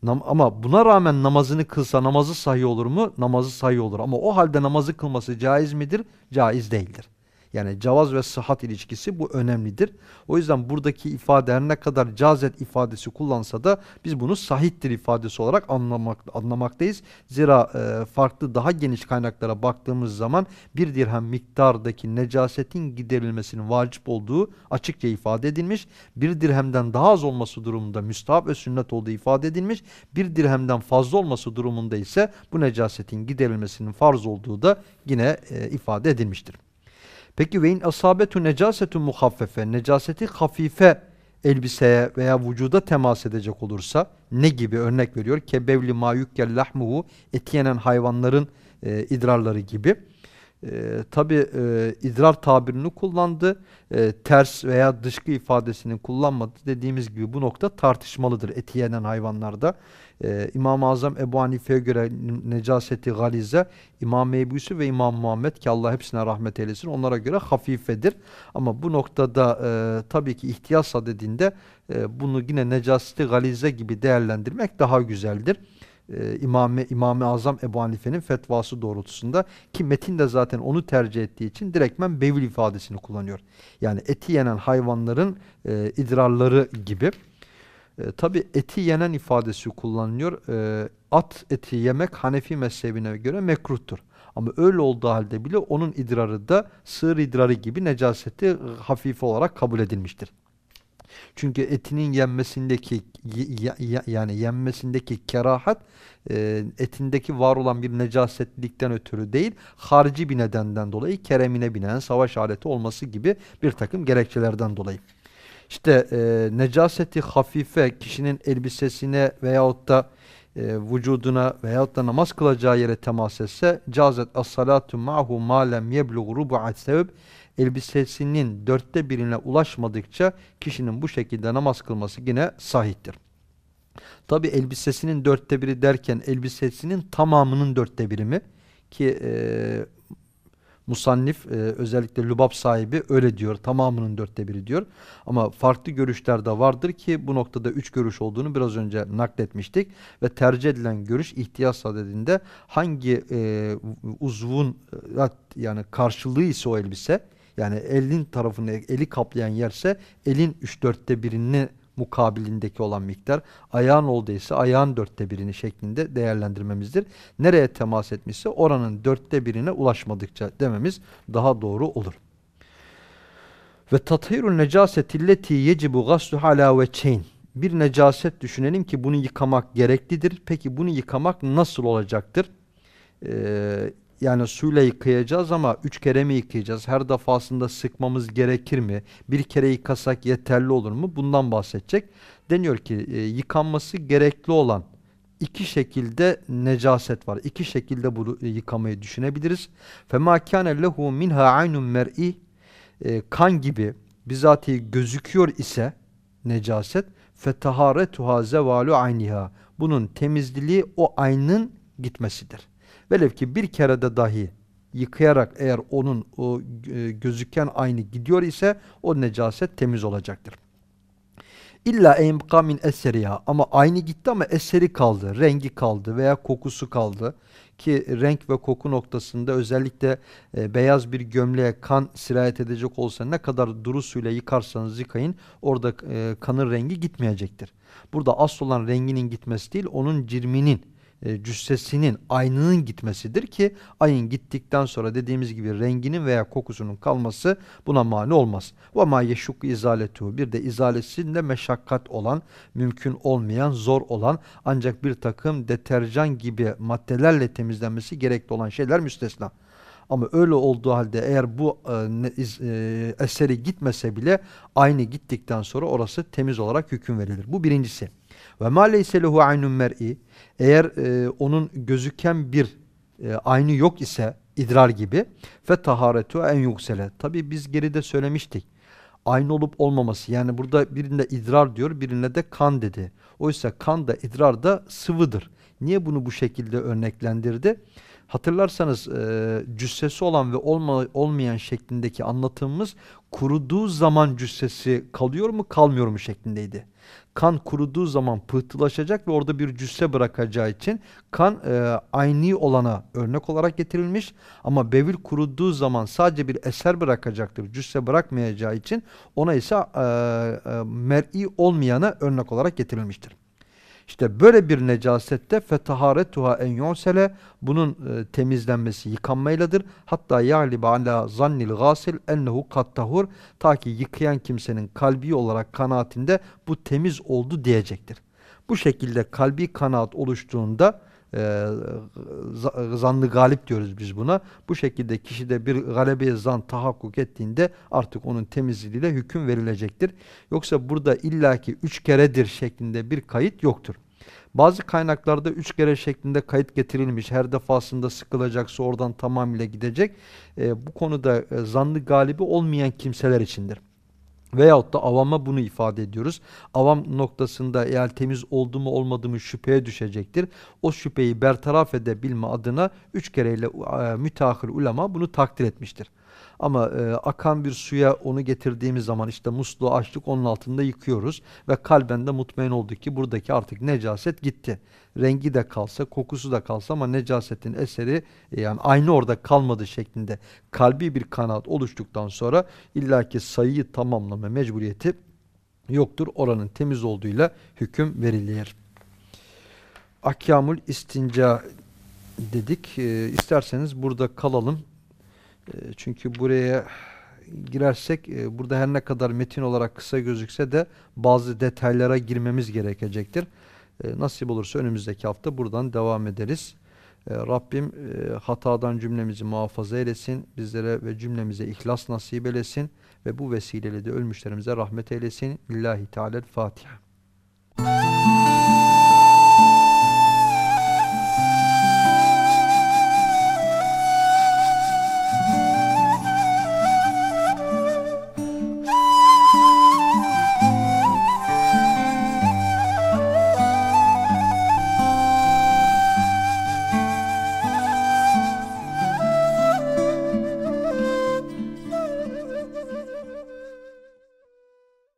Ama buna rağmen namazını kılsa namazı sahih olur mu? Namazı sahih olur. Ama o halde namazı kılması caiz midir? Caiz değildir. Yani cavaz ve sıhhat ilişkisi bu önemlidir. O yüzden buradaki ifade her ne kadar cazet ifadesi kullansa da biz bunu sahittir ifadesi olarak anlamak, anlamaktayız. Zira e, farklı daha geniş kaynaklara baktığımız zaman bir dirhem miktardaki necasetin giderilmesinin vacip olduğu açıkça ifade edilmiş. Bir dirhemden daha az olması durumunda müstahap ve sünnet olduğu ifade edilmiş. Bir dirhemden fazla olması durumunda ise bu necasetin giderilmesinin farz olduğu da yine e, ifade edilmiştir. Peki ve in asabetu necasetu muhaffefe necaseti hafife elbiseye veya vücuda temas edecek olursa ne gibi örnek veriyor? Kebevli ma yukkel lahmuhu eti yenen hayvanların e, idrarları gibi. E, Tabi e, idrar tabirini kullandı. E, ters veya dışkı ifadesini kullanmadı. Dediğimiz gibi bu nokta tartışmalıdır eti yenen hayvanlarda. E, İmam-ı Azam Ebu Hanife'ye göre necaseti galize İmam Ebu'su ve İmam Muhammed ki Allah hepsine rahmet eylesin onlara göre hafifedir. Ama bu noktada e, tabii ki ihtiyaçsa dediğinde e, bunu yine necaseti galize gibi değerlendirmek daha güzeldir e, İmam-ı İmam Azam Ebu Hanife'nin fetvası doğrultusunda ki metin de zaten onu tercih ettiği için direktmen bevil ifadesini kullanıyor. Yani eti yenen hayvanların e, idrarları gibi. E, Tabi eti yenen ifadesi kullanılıyor. E, at eti yemek Hanefi mezhebine göre mekruhtur. Ama öyle olduğu halde bile onun idrarı da sığır idrarı gibi necaseti hafif olarak kabul edilmiştir. Çünkü etinin yenmesindeki yani yenmesindeki kerahat e, etindeki var olan bir necasetlilikten ötürü değil, harici bir nedenden dolayı keremine binen savaş aleti olması gibi bir takım gerekçelerden dolayı. İşte e, necaseti hafife kişinin elbisesine veyahut da e, vücuduna veyahut da namaz kılacağı yere temas etse cazet as-salatu ma'hu ma lem yeblugh rubu'at sebeb elbisesinin dörtte birine ulaşmadıkça kişinin bu şekilde namaz kılması yine sahiptir. Tabi elbisesinin dörtte biri derken elbisesinin tamamının dörtte biri mi? Ki e, Musannif e, özellikle Lubab sahibi öyle diyor. Tamamının dörtte biri diyor. Ama farklı görüşler de vardır ki bu noktada üç görüş olduğunu biraz önce nakletmiştik. Ve tercih edilen görüş ihtiyaç dediğinde hangi e, uzvun e, yani karşılığı ise o elbise yani elin tarafını eli kaplayan yerse elin üç dörtte birini mukabilindeki olan miktar ayağın olduysa ayağın dörtte birini şeklinde değerlendirmemizdir. Nereye temas etmişse oranın dörtte birine ulaşmadıkça dememiz daha doğru olur. Ve tathirul necasetilleti yecibu gaslu hala ve çeyn. Bir necaset düşünelim ki bunu yıkamak gereklidir. Peki bunu yıkamak nasıl olacaktır? Ee, yani suyla yıkayacağız ama üç kere mi yıkayacağız? Her defasında sıkmamız gerekir mi? Bir kere yıkasak yeterli olur mu? Bundan bahsedecek. Deniyor ki e, yıkanması gerekli olan iki şekilde necaset var. İki şekilde bu e, yıkamayı düşünebiliriz. فَمَا كَانَ لَهُ مِنْهَا عَيْنٌ مَرْئِ Kan gibi bizatihi gözüküyor ise necaset فَتَهَارَتُهَا زَوَالُ عَيْنِهَا Bunun temizliliği o aynın gitmesidir. Velev ki bir kerede dahi yıkayarak eğer onun o e, gözüken aynı gidiyor ise o necaset temiz olacaktır. İlla eymka min eseriha ama aynı gitti ama eseri kaldı, rengi kaldı veya kokusu kaldı. Ki renk ve koku noktasında özellikle e, beyaz bir gömleğe kan sirayet edecek olsa ne kadar duru suyla yıkarsanız yıkayın orada e, kanın rengi gitmeyecektir. Burada asıl olan renginin gitmesi değil onun cirminin e, cüssesinin aynının gitmesidir ki ayın gittikten sonra dediğimiz gibi renginin veya kokusunun kalması buna mani olmaz. Ve ma yeşuk izaletu bir de izalesinde meşakkat olan, mümkün olmayan, zor olan ancak bir takım deterjan gibi maddelerle temizlenmesi gerekli olan şeyler müstesna. Ama öyle olduğu halde eğer bu e, e, eseri gitmese bile aynı gittikten sonra orası temiz olarak hüküm verilir. Bu birincisi. Ve ma leyse lehu aynun mer'i eğer e, onun gözüken bir e, aynı yok ise idrar gibi fe taharetu en yuksele. Tabi biz geride söylemiştik. Aynı olup olmaması yani burada birinde idrar diyor birinde de kan dedi. Oysa kan da idrar da sıvıdır. Niye bunu bu şekilde örneklendirdi? Hatırlarsanız e, cüssesi olan ve olma, olmayan şeklindeki anlatımımız kuruduğu zaman cüssesi kalıyor mu kalmıyor mu şeklindeydi. Kan kuruduğu zaman pıhtılaşacak ve orada bir cüsse bırakacağı için kan e, aynı olana örnek olarak getirilmiş. Ama bevil kuruduğu zaman sadece bir eser bırakacaktır. Cüsse bırakmayacağı için ona ise e, e, mer'i olmayana örnek olarak getirilmiştir. İşte böyle bir necasette fetaharetuha en yusele bunun e, temizlenmesi yıkanmayladır. Hatta ya'liba ala zannil gasil ennehu kattahur ta ki yıkayan kimsenin kalbi olarak kanaatinde bu temiz oldu diyecektir. Bu şekilde kalbi kanaat oluştuğunda e, zannı galip diyoruz biz buna. Bu şekilde kişide bir galebeye zan tahakkuk ettiğinde artık onun temizliğiyle hüküm verilecektir. Yoksa burada illaki üç keredir şeklinde bir kayıt yoktur. Bazı kaynaklarda üç kere şeklinde kayıt getirilmiş. Her defasında sıkılacaksa oradan tamamıyla gidecek. E, bu konuda e, zannı galibi olmayan kimseler içindir. Veyahut da avama bunu ifade ediyoruz. Avam noktasında eğer temiz oldu mu olmadı mı şüpheye düşecektir. O şüpheyi bertaraf edebilme adına üç kereyle e, müteahhir ulema bunu takdir etmiştir. Ama e, akan bir suya onu getirdiğimiz zaman işte musluğu açtık onun altında yıkıyoruz ve kalben de mutmain olduk ki buradaki artık necaset gitti. Rengi de kalsa kokusu da kalsa ama necasetin eseri e, yani aynı orada kalmadı şeklinde kalbi bir kanaat oluştuktan sonra illaki sayıyı tamamlama mecburiyeti yoktur. Oranın temiz olduğuyla hüküm verilir. Akyamul istinca dedik. E, isterseniz burada kalalım. Ee, çünkü buraya girersek e, burada her ne kadar metin olarak kısa gözükse de bazı detaylara girmemiz gerekecektir. E, nasip olursa önümüzdeki hafta buradan devam ederiz. E, Rabbim hatadan cümlemizi muhafaza eylesin. Bizlere ve cümlemize ihlas nasip eylesin. Ve bu vesileyle de ölmüşlerimize rahmet eylesin. Lillahi Teala'l-Fatiha.